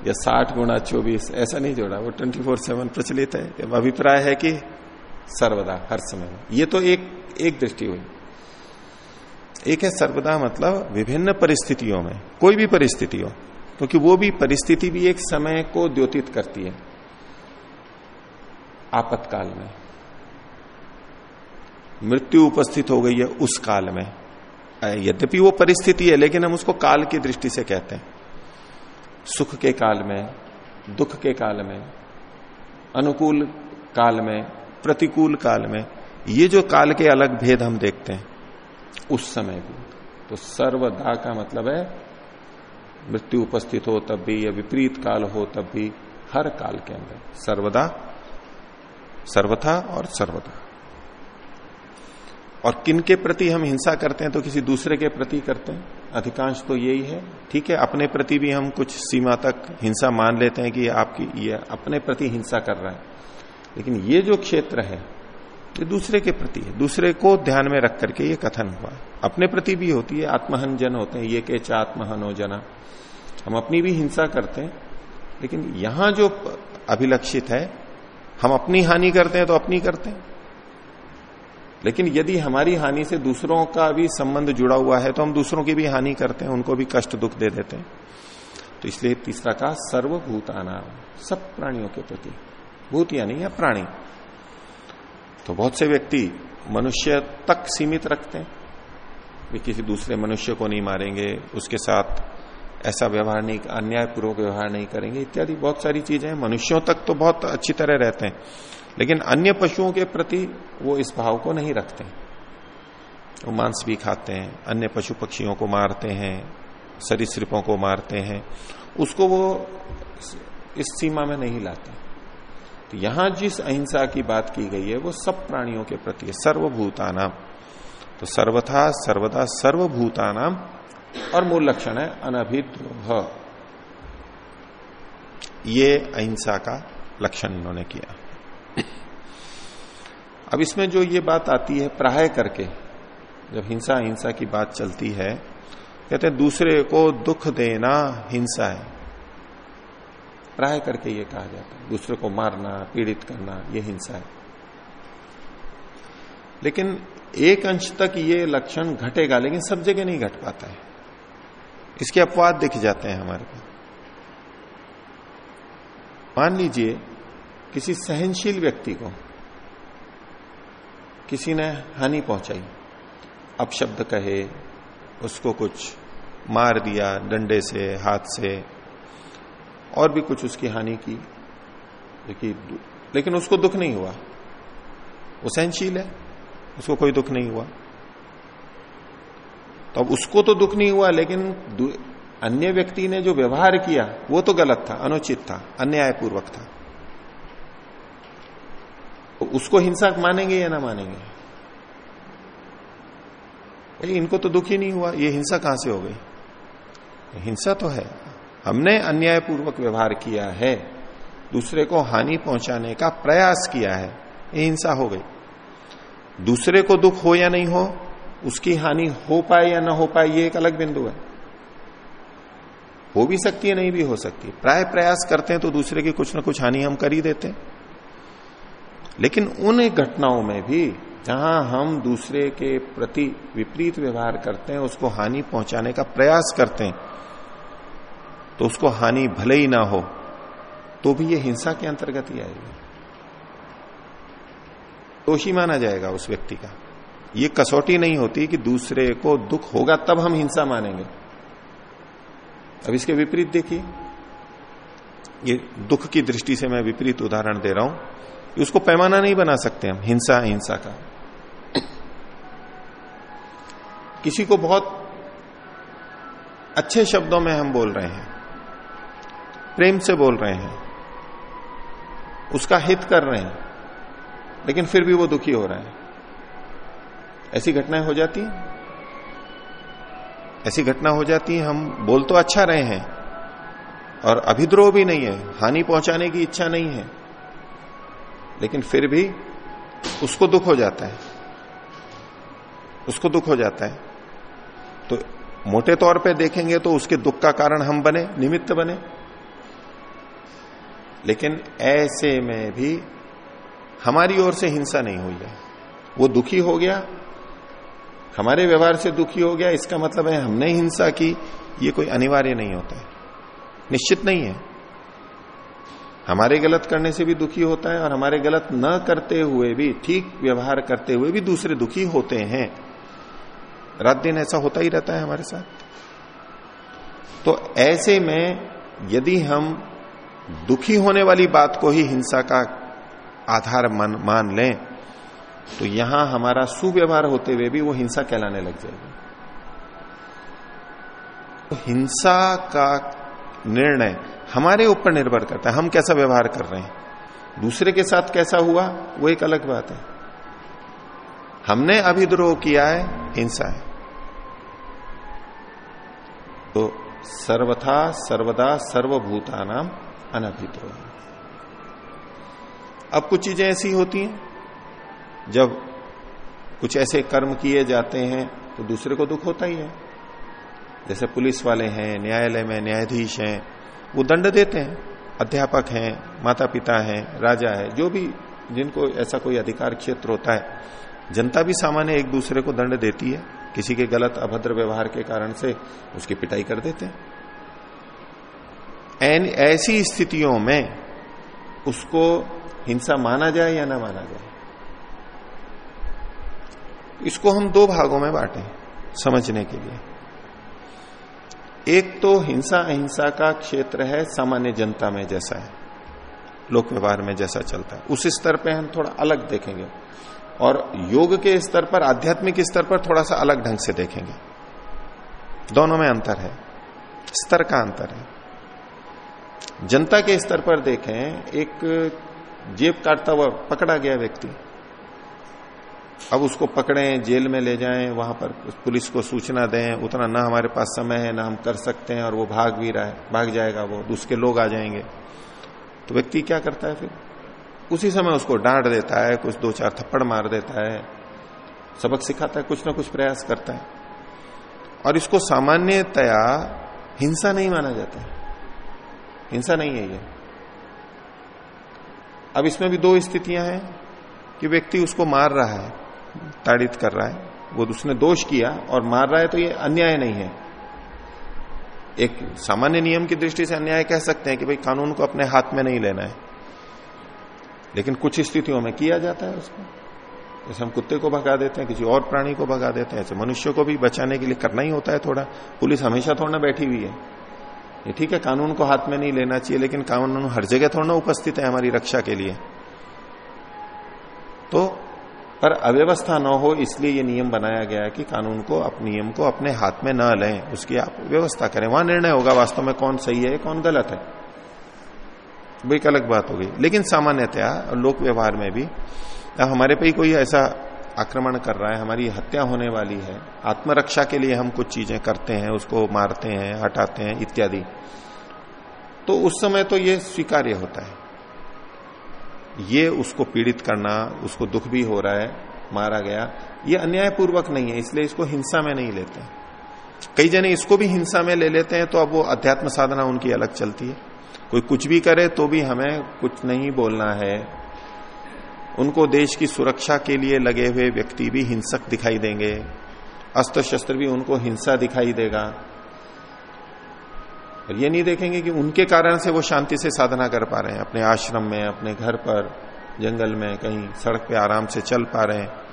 या साठ गुणा चौबीस, ऐसा नहीं जोड़ा, वो ट्वेंटी फोर सेवन प्रचलित है। अभिप्राय है कि सर्वदा, हर समय। ये तो एक एक दृष्टि हुई। एक है सर्वदा मतलब विभिन्न परिस्थितियों में, कोई भी परिस्थिति हो, क्योंकि वो भी, परिस्थिति भी एक समय को द्योतित करती है। आपातकाल में। मृत्यु उपस्थित हो गई है उस काल में। यद्यपि वो परिस्थिति है, लेकिन हम उसको काल की दृष्टि से कहते हैं। सुख के काल में, दुख के काल में, अनुकूल काल में, प्रतिकूल काल में, ये जो काल के अलग भेद हम देखते हैं, उस समय भी। तो सर्वदा का मतलब है, मृत्यु उपस्थित हो तब भी या विपरीत काल हो तब भी, हर काल के अंदर, सर्वदा, सर्वथा और सर्वदा। और किन के प्रति हम हिंसा करते हैं तो किसी दूसरे के प्रति करते हैं? अधिकांश तो यही है। ठीक है, अपने प्रति भी हम कुछ सीमा तक हिंसा मान लेते हैं कि आपकी, ये अपने प्रति हिंसा कर रहा है। लेकिन ये जो क्षेत्र है, ये दूसरे के प्रति है। दूसरे को ध्यान में रख करके ये कथन हुआ। अपने प्रति भी होती है, आत्महन जन होते हैं। ये के च आत्महन हो जना। हम अपनी भी हिंसा करते हैं, लेकिन यहाँ जो अभिलक्षित है, हम अपनी हानि करते हैं तो अपनी करते हैं। लेकिन यदि हमारी हानि से दूसरों का भी संबंध जुड़ा हुआ है तो हम दूसरों की भी हानि करते हैं, उनको भी कष्ट दुख दे देते हैं। तो इसलिए तीसरा कहा, सर्वभूताना, सब प्राणियों के प्रति। भूत यानी या प्राणी। तो बहुत से व्यक्ति मनुष्य तक सीमित रखते हैं। वे किसी दूसरे मनुष्य को नहीं मारेंगे, उसके साथ ऐसा व्यवहार नहीं, अन्यायपूर्वक व्यवहार नहीं करेंगे, इत्यादि बहुत सारी चीज़ें मनुष्यों तक तो बहुत अच्छी तरह रहते हैं। लेकिन अन्य पशुओं के प्रति वो इस भाव को नहीं रखते वो मांस भी खाते हैं, अन्य पशु पक्षियों को मारते हैं, सरीसृपों को मारते हैं, उसको वो इस सीमा में नहीं लाते। तो यहाँ जिस अहिंसा की बात की गई है, वो सब प्राणियों के प्रति है सर्वभूतानाम तो सर्वथा, सर्वदा सर्वभूतानाम और मूल लक्षण है, अनभिद्रोह। ये अहिंसा का लक्षण इन्होंने किया। अब इसमें जो ये बात आती है प्राय करके, जब हिंसा हिंसा की बात चलती है, कहते हैं, दूसरे को दुख देना हिंसा है। प्राय करके ये कहा जाता है, दूसरे को मारना, पीड़ित करना, ये हिंसा है। लेकिन एक अंश तक ये लक्षण घटेगा, लेकिन सब जगह नहीं घट पाता है। इसके अपवाद दिख जाते हैं हमारे को मान लीजिए, किसी सहनशील व्यक्ति को किसी ने हानि पहुंचाई। अपशब्द कहे, उसको कुछ मार दिया डंडे से, हाथ से, और भी कुछ उसकी हानि की। लेकिन उसको दुख नहीं हुआ। वो सहनशील है, उसको कोई दुख नहीं हुआ। तो अब उसको तो दुख नहीं हुआ, लेकिन अन्य व्यक्ति ने जो व्यवहार किया, वो तो गलत था, अनुचित था, अन्यायपूर्वक था। तो उसको हिंसा मानेंगे या ना मानेंगे? इनको तो दुख नहीं हुआ। ये हिंसा कहाँ से हो गई? हिंसा तो है। हमने अन्यायपूर्वक व्यवहार किया है। दूसरे को हानि पहुँचाने का प्रयास किया है। ये हिंसा हो गई। दूसरे को दुख हो या नहीं हो, उसकी हानि हो पाए या ना हो पाए, ये एक अलग बिंदु है। हो भी सकती है, नहीं भी हो सकती। प्राय प्रयास करते हैं तो दूसरे की कुछ ना कुछ हानि हम कर ही देते हैं। लेकिन उन घटनाओं में भी जहाँ हम दूसरे के प्रति विपरीत व्यवहार करते हैं, उसको हानि पहुँचाने का प्रयास करते हैं तो उसको हानि भले ही ना हो तो भी ये हिंसा के अंतर्गत ही आएगी। दोषी माना जाएगा उस व्यक्ति का। ये कसौटी नहीं होती कि दूसरे को दुख होगा तब हम हिंसा मानेंगे। अब इसके विपरीत देखिए, ये दुख की दृष्टि से मैं विपरीत उदाहरण दे रहा हूँ। उसको पैमाना नहीं बना सकते हम, हिंसा हिंसा का। किसी को बहुत अच्छे शब्दों में हम बोल रहे हैं, प्रेम से बोल रहे हैं, उसका हित कर रहे हैं, लेकिन फिर भी वो दुखी हो रहा है। ऐसी घटनाएँ हो जाती ऐसी घटना हो जाती है, हम बोल तो अच्छा रहे हैं, और अभिद्रोह भी नहीं है, हानि पहुँचाने की इच्छा नहीं है। लेकिन फिर भी उसको दुख हो जाता है। उसको दुख हो जाता है। तो मोटे तौर पे देखेंगे तो उसके दुख का कारण हम बने, निमित्त बने। लेकिन ऐसे में भी हमारी ओर से हिंसा नहीं हुई है। वो दुखी हो गया, हमारे व्यवहार से दुखी हो गया, इसका मतलब है हमने हिंसा की, ये कोई अनिवार्य नहीं होता है। निश्चित नहीं है। हमारे गलत करने से भी दुखी होता है और हमारे गलत न करते हुए भी ठीक व्यवहार करते हुए भी दूसरे दुखी होते हैं। रात दिन ऐसा होता ही रहता है हमारे साथ। तो ऐसे में यदि हम दुखी होने वाली बात को ही हिंसा का आधार मान, मान लें तो यहाँ हमारा सुव्यवहार होते हुए भी वो हिंसा कहलाने लग जाएगी। तो हिंसा का निर्णय हमारे ऊपर निर्भर करता है, हम कैसा व्यवहार कर रहे हैं? दूसरे के साथ कैसा हुआ? वो एक अलग बात है। हमने अभिद्रोह किया है, हिंसा है। तो सर्वथा, सर्वदा सर्वभूता नाम अनभिद्रोह अब कुछ चीज़ें ऐसी होती हैं, जब कुछ ऐसे कर्म किए जाते हैं तो दूसरे को दुख होता ही है। जैसे पुलिस वाले हैं, न्यायालय में न्यायाधीश हैं वो दंड देते हैं। अध्यापक हैं माता पिता हैं, राजा है, जो भी जिनको ऐसा कोई अधिकार क्षेत्र होता है, जनता भी सामान्य एक दूसरे को दंड देती है। किसी के गलत, अभद्र व्यवहार के कारण से उसकी पिटाई कर देते हैं। ऐसी स्थितियों में उसको हिंसा माना जाए या ना माना जाए। इसको हम दो भागों में बांटे, समझने के लिए। एक तो हिंसा अहिंसा का क्षेत्र है सामान्य जनता में जैसा है, लोक व्यवहार में जैसा चलता है। उस स्तर पे हम थोड़ा अलग देखेंगे और योग के स्तर पर, आध्यात्मिक स्तर पर थोड़ा सा अलग ढंग से देखेंगे। दोनों में अंतर है, स्तर का अंतर है। जनता के स्तर पर देखें, एक जेब काटता हुआ, पकड़ा गया व्यक्ति अब उसको पकड़े, जेल में ले जाएँ, वहाँ पर पुलिस को सूचना दें, उतना ना हमारे पास समय है, ना हम कर सकते हैं, और वो भाग भी रहा है, भाग जाएगा वो उसके लोग आ जाएँगे। तो व्यक्ति क्या करता है फिर? उसी समय उसको डांट देता है, कुछ दो चार थप्पड़ मार देता है, सबक सिखाता है, कुछ ना कुछ प्रयास करता है। और इसको सामान्यतया हिंसा नहीं माना जाता है। हिंसा नहीं है ये। अब इसमें भी दो स्थितियाँ हैं कि व्यक्ति उसको मार रहा है ताड़ित कर रहा है। वो उसने दोष किया और मार रहा है तो ये अन्याय नहीं है। एक सामान्य नियम की दृष्टि से अन्याय कह सकते हैं कि भाई कानून को अपने हाथ में नहीं लेना है। लेकिन कुछ स्थितियों में किया जाता है उसको। जैसे हम कुत्ते को भगा देते हैं, किसी और प्राणी को भगा देते हैं, ऐसे मनुष्य को भी बचाने के लिए करना ही होता है थोड़ा। पुलिस हमेशा थोड़ा बैठी हुई है। ये ठीक है, कानून को हाथ में नहीं लेना चाहिए, लेकिन कानून हर जगह थोड़ा उपस्थित है हमारी रक्षा के लिए। तो पर अव्यवस्था न हो इसलिए ये नियम बनाया गया कि कानून को अपने नियम को अपने हाथ में न लें, उसकी आप व्यवस्था करें। वहाँ निर्णय होगा वास्तव में कौन सही है कौन गलत है। वो एक अलग बात हो गई। लेकिन सामान्यतया लोक व्यवहार में भी, अब हमारे पे ही कोई ऐसा आक्रमण कर रहा है, हमारी हत्या होने वाली है, आत्मरक्षा के लिए हम कुछ चीज़ें करते हैं, उसको मारते हैं, हटाते हैं, इत्यादि तो उस समय तो ये स्वीकार्य होता है। ये उसको पीड़ित करना, उसको दुख भी हो रहा है, मारा गया, ये अन्यायपूर्वक नहीं है, इसलिए इसको हिंसा में नहीं लेते कई जने इसको भी हिंसा में ले लेते हैं तो अब वो अध्यात्म साधना उनकी अलग चलती है। कोई कुछ भी करे तो भी हमें कुछ नहीं बोलना है। उनको देश की सुरक्षा के लिए लगे हुए व्यक्ति भी हिंसक दिखाई देंगे। अस्त्र शस्त्र भी उनको हिंसा दिखाई देगा। और ये नहीं देखेंगे कि उनके कारण से वो शांति से साधना कर पा रहे हैं, अपने आश्रम में, अपने घर पर, जंगल में, कहीं सड़क पे आराम से चल पा रहे हैं।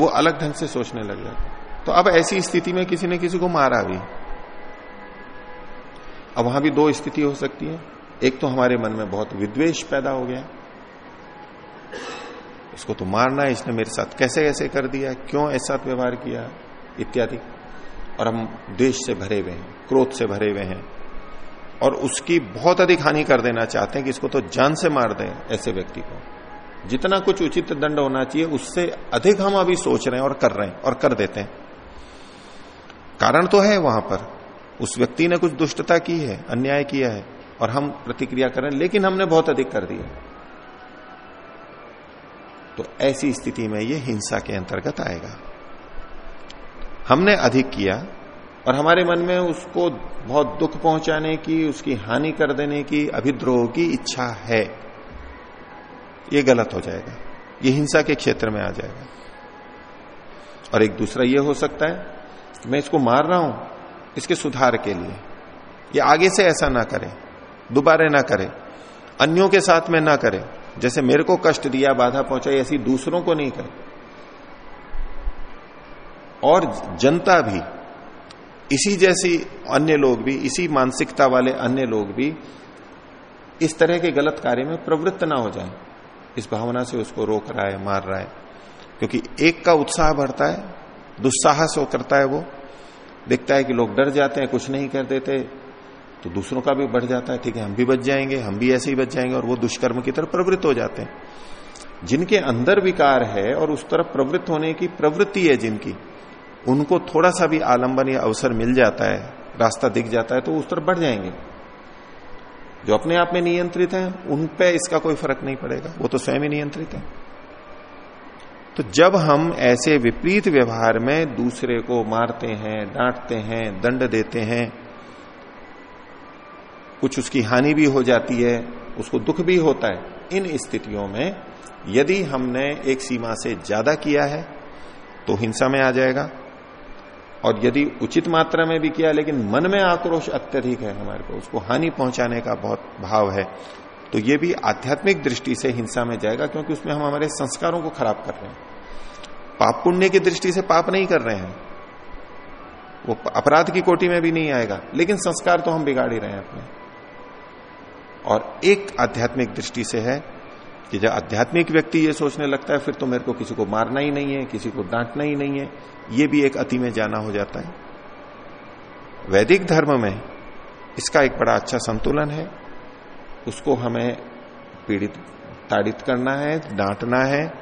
वो अलग ढंग से सोचने लग जाते तो अब ऐसी स्थिति में किसी ने किसी को मारा भी। अब वहाँ भी दो स्थिति हो सकती है। एक तो हमारे मन में बहुत विद्वेश पैदा हो गया। इसको तो मारना है, इसने मेरे साथ कैसे कैसे कर दिया, क्यों ऐसा व्यवहार किया, इत्यादि। और हम द्वेष से भरे हुए हैं, क्रोध से भरे हुए हैं। और उसकी बहुत अधिक हानि कर देना चाहते हैं कि इसको तो जान से मार दें ऐसे व्यक्ति को। जितना कुछ उचित दंड होना चाहिए, उससे अधिक हम अभी सोच रहे हैं और कर रहे हैं और कर देते हैं। कारण तो है वहाँ पर। उस व्यक्ति ने कुछ दुष्टता की है, अन्याय किया है, और हम प्रतिक्रिया करें लेकिन हमने बहुत अधिक कर दिया। तो ऐसी स्थिति में ये हिंसा के अंतर्गत आएगा। हमने अधिक किया और हमारे मन में उसको बहुत दुख पहुँचाने की, उसकी हानि कर देने की, अभिद्रोह की इच्छा है, ये गलत हो जाएगा। ये हिंसा के क्षेत्र में आ जाएगा। और एक दूसरा ये हो सकता है कि मैं इसको मार रहा हूँ, इसके सुधार के लिए। ये आगे से ऐसा ना करे, दोबारा ना करे, अन्यों के साथ में ना करे। जैसे मेरे को कष्ट दिया, बाधा पहुंचाई, ऐसी दूसरों को नहीं करे। और जनता भी, इसी जैसी अन्य लोग भी, इसी मानसिकता वाले अन्य लोग भी इस तरह के गलत कार्य में प्रवृत्त ना हो जाए। इस भावना से उसको रोक रहा है, मार रहा है। क्योंकि एक का उत्साह बढ़ता है, दुस्साहस हो करता है वो। देखता है कि लोग डर जाते हैं, कुछ नहीं कर देते तो दूसरों का भी बढ़ जाता है। ठीक है, हम भी बच जाएँगे, हम भी ऐसे ही बच जाएँगे और वो दुष्कर्म की तरफ़ प्रवृत्त हो जाते हैं। जिनके अंदर विकार है और उस तरफ़ प्रवृत्त होने की प्रवृत्ति है जिनकी उनको थोड़ा सा भी आलंबन या अवसर मिल जाता है, रास्ता दिख जाता है तो उस तरफ़ बढ़ जाएँगे। जो अपने आप में नियंत्रित है, उन पे इसका कोई फ़र्क नहीं पड़ेगा। वो तो स्वयं ही नियंत्रित है। तो जब हम ऐसे विपरीत व्यवहार में दूसरे को मारते हैं, डांटते हैं, दंड देते हैं, कुछ उसकी हानि भी हो जाती है, उसको दुख भी होता है, इन स्थितियों में यदि हमने एक सीमा से ज़्यादा किया है तो हिंसा में आ जाएगा। और यदि उचित मात्रा में भी किया, लेकिन मन में आक्रोश अत्यधिक है हमारे को, उसको हानि पहुँचाने का बहुत भाव है तो ये भी आध्यात्मिक दृष्टि से हिंसा में जाएगा, क्योंकि उसमें हम हमारे संस्कारों को खराब कर रहे हैं। पाप पुण्य की दृष्टि से पाप नहीं कर रहे हैं। वो अपराध की कोटि में भी नहीं आएगा, लेकिन संस्कार तो हम बिगाड़ ही रहे हैं अपने। और एक आध्यात्मिक दृष्टि से है कि जब आध्यात्मिक व्यक्ति ये सोचने लगता है, फिर तो मेरे को किसी को मारना ही नहीं है, किसी को डांटना ही नहीं है। ये भी एक अति में जाना हो जाता है। वैदिक धर्म में इसका एक बड़ा अच्छा संतुलन है। उसको हमें पीड़ित, ताड़ित करना है, डांटना है।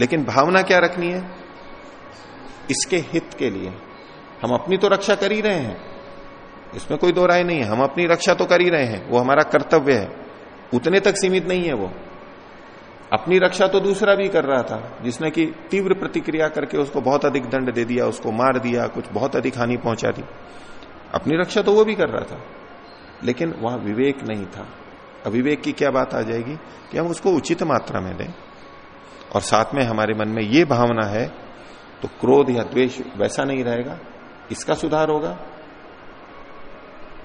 लेकिन भावना क्या रखनी है? इसके हित के लिए। हम अपनी तो रक्षा कर ही रहे हैं। इसमें कोई दो राय नहीं है। हम अपनी रक्षा तो कर ही रहे हैं। वो हमारा कर्तव्य है। उतने तक सीमित नहीं है वो। अपनी रक्षा तो दूसरा भी कर रहा था, जिसने कि तीव्र प्रतिक्रिया करके उसको बहुत अधिक दंड दे दिया, उसको मार दिया, कुछ बहुत अधिक हानि पहुँचा दी। अपनी रक्षा तो वो भी कर रहा था, लेकिन वहाँ विवेक नहीं था। अविवेक की क्या बात आ जाएगी कि हम उसको उचित मात्रा में दें। और साथ में हमारे मन में ये भावना है तो क्रोध या द्वेष वैसा नहीं रहेगा, इसका सुधार होगा,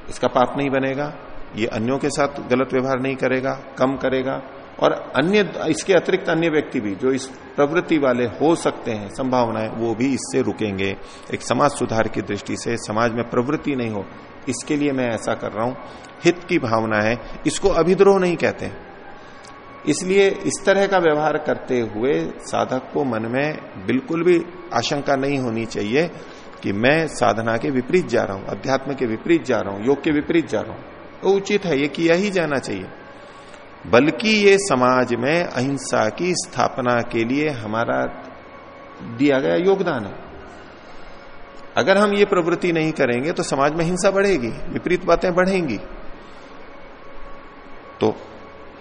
इसका पाप नहीं बनेगा, ये अन्यों के साथ गलत व्यवहार नहीं करेगा, कम करेगा और अन्य, इसके अतिरिक्त अन्य व्यक्ति भी, जो इस प्रवृत्ति वाले हो सकते हैं, संभावनाएँ, वो भी इससे रुकेंगे। एक समाज सुधार की दृष्टि से समाज में प्रवृत्ति नहीं हो, इसके लिए मैं ऐसा कर रहा हूँ। हित की भावना है, इसको अभिद्रोह नहीं कहते। इसलिए इस तरह का व्यवहार करते हुए साधक को मन में बिल्कुल भी आशंका नहीं होनी चाहिए कि मैं साधना के विपरीत जा रहा हूँ, अध्यात्म के विपरीत जा रहा हूँ, योग के विपरीत जा रहा हूँ। उचित है, ये किया ही जाना चाहिए। बल्कि ये समाज में अहिंसा की स्थापना के लिए हमारा दिया गया योगदान है। अगर हम ये प्रवृत्ति नहीं करेंगे तो समाज में हिंसा बढ़ेगी, विपरीत बातें बढ़ेंगी। तो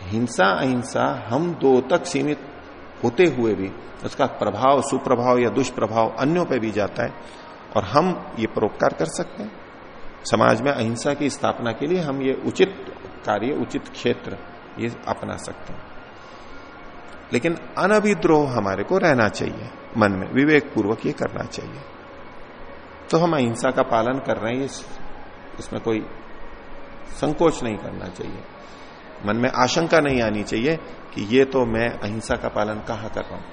हिंसा, अहिंसा हम दो तक सीमित होते हुए भी, उसका प्रभाव, सुप्रभाव या दुष्प्रभाव अन्यों पर भी जाता है, और हम ये परोपकार कर सकते हैं। समाज में अहिंसा की स्थापना के लिए हम ये उचित कार्य, उचित क्षेत्र ये अपना सकते हैं। लेकिन अनभिद्रोह हमारे को रहना चाहिए। मन में विवेक पूर्वक ये करना चाहिए। तो हम अहिंसा का पालन कर रहे हैं इसमें कोई संकोच नहीं करना चाहिए। मन में आशंका नहीं आनी चाहिए कि ये तो मैं अहिंसा का पालन कहा कर रहा हूँ।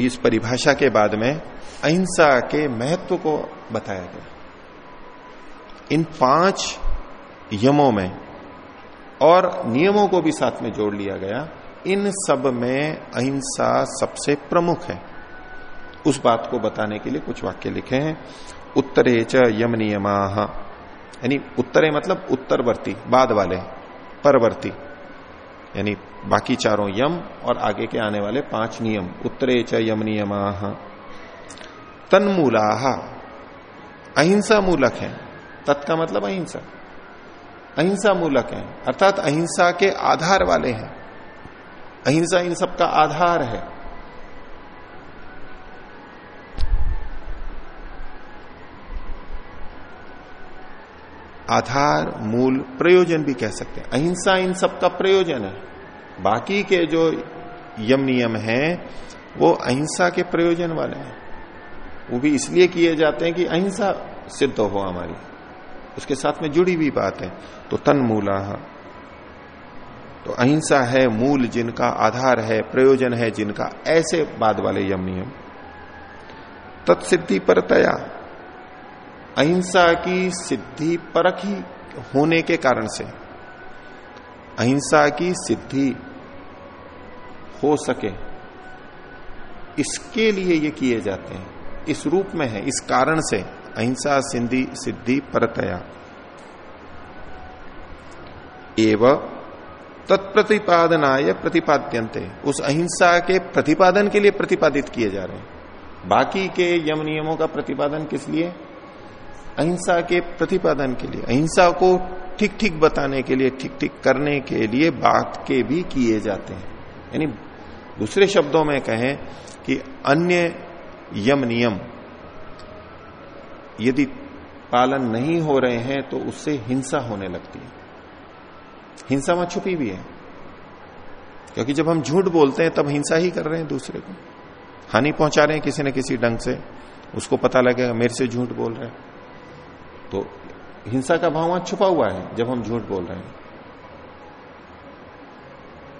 इस परिभाषा के बाद में अहिंसा के महत्व को बताया गया। इन पाँच यमों में और नियमों को भी साथ में जोड़ लिया गया। इन सब में अहिंसा सबसे प्रमुख है। उस बात को बताने के लिए कुछ वाक्य लिखे हैं। उत्तरे च यम नियमा। यानी उत्तरे मतलब उत्तरवर्ती, बाद वाले, परवर्ती। यानी बाकी चारों यम और आगे के आने वाले पाँच नियम। उत्तरे च यम नियमा। तन्मूला। अहिंसा मूलक है। तत्का मतलब अहिंसा। अहिंसा मूलक है। अर्थात अहिंसा के आधार वाले हैं। अहिंसा इन सब का आधार है। आधार, मूल, प्रयोजन भी कह सकते हैं। अहिंसा इन सब का प्रयोजन है। बाकी के जो यम नियम हैं, वो अहिंसा के प्रयोजन वाले हैं। वो भी इसलिए किए जाते हैं कि अहिंसा सिद्ध हो हमारी। उसके साथ में जुड़ी हुई बात है। तो तन मूला तो अहिंसा है मूल जिनका आधार है, प्रयोजन है जिनका, ऐसे बाद वाले यम नियम। तत्सिद्धि पर तया। अहिंसा की सिद्धि परख ही होने के कारण से, अहिंसा की सिद्धि हो सके, इसके लिए ये किए जाते हैं, इस रूप में है, इस कारण से। अहिंसा सिद्धि सिद्धि, परतया। एव तत्प्रतिपादनाय प्रतिपाद्यंते उस अहिंसा के प्रतिपादन के लिए प्रतिपादित किए जा रहे हैं। बाकी के यम नियमों का प्रतिपादन किस लिए? अहिंसा के प्रतिपादन के लिए। अहिंसा को ठीक ठीक बताने के लिए ठीक ठीक करने के लिए बात के भी किए जाते हैं। यानी दूसरे शब्दों में कहें कि अन्य यम नियम यदि पालन नहीं हो रहे हैं तो उससे हिंसा होने लगती है। हिंसा वहाँ छुपी भी है। क्योंकि जब हम झूठ बोलते हैं, तब हिंसा ही कर रहे हैं दूसरे को। हानि पहुँचा रहे हैं किसी न किसी ढंग से। उसको पता लगेगा, मेरे से झूठ बोल रहे हैं। तो हिंसा का भाव वहाँ छुपा हुआ है, जब हम झूठ बोल रहे हैं।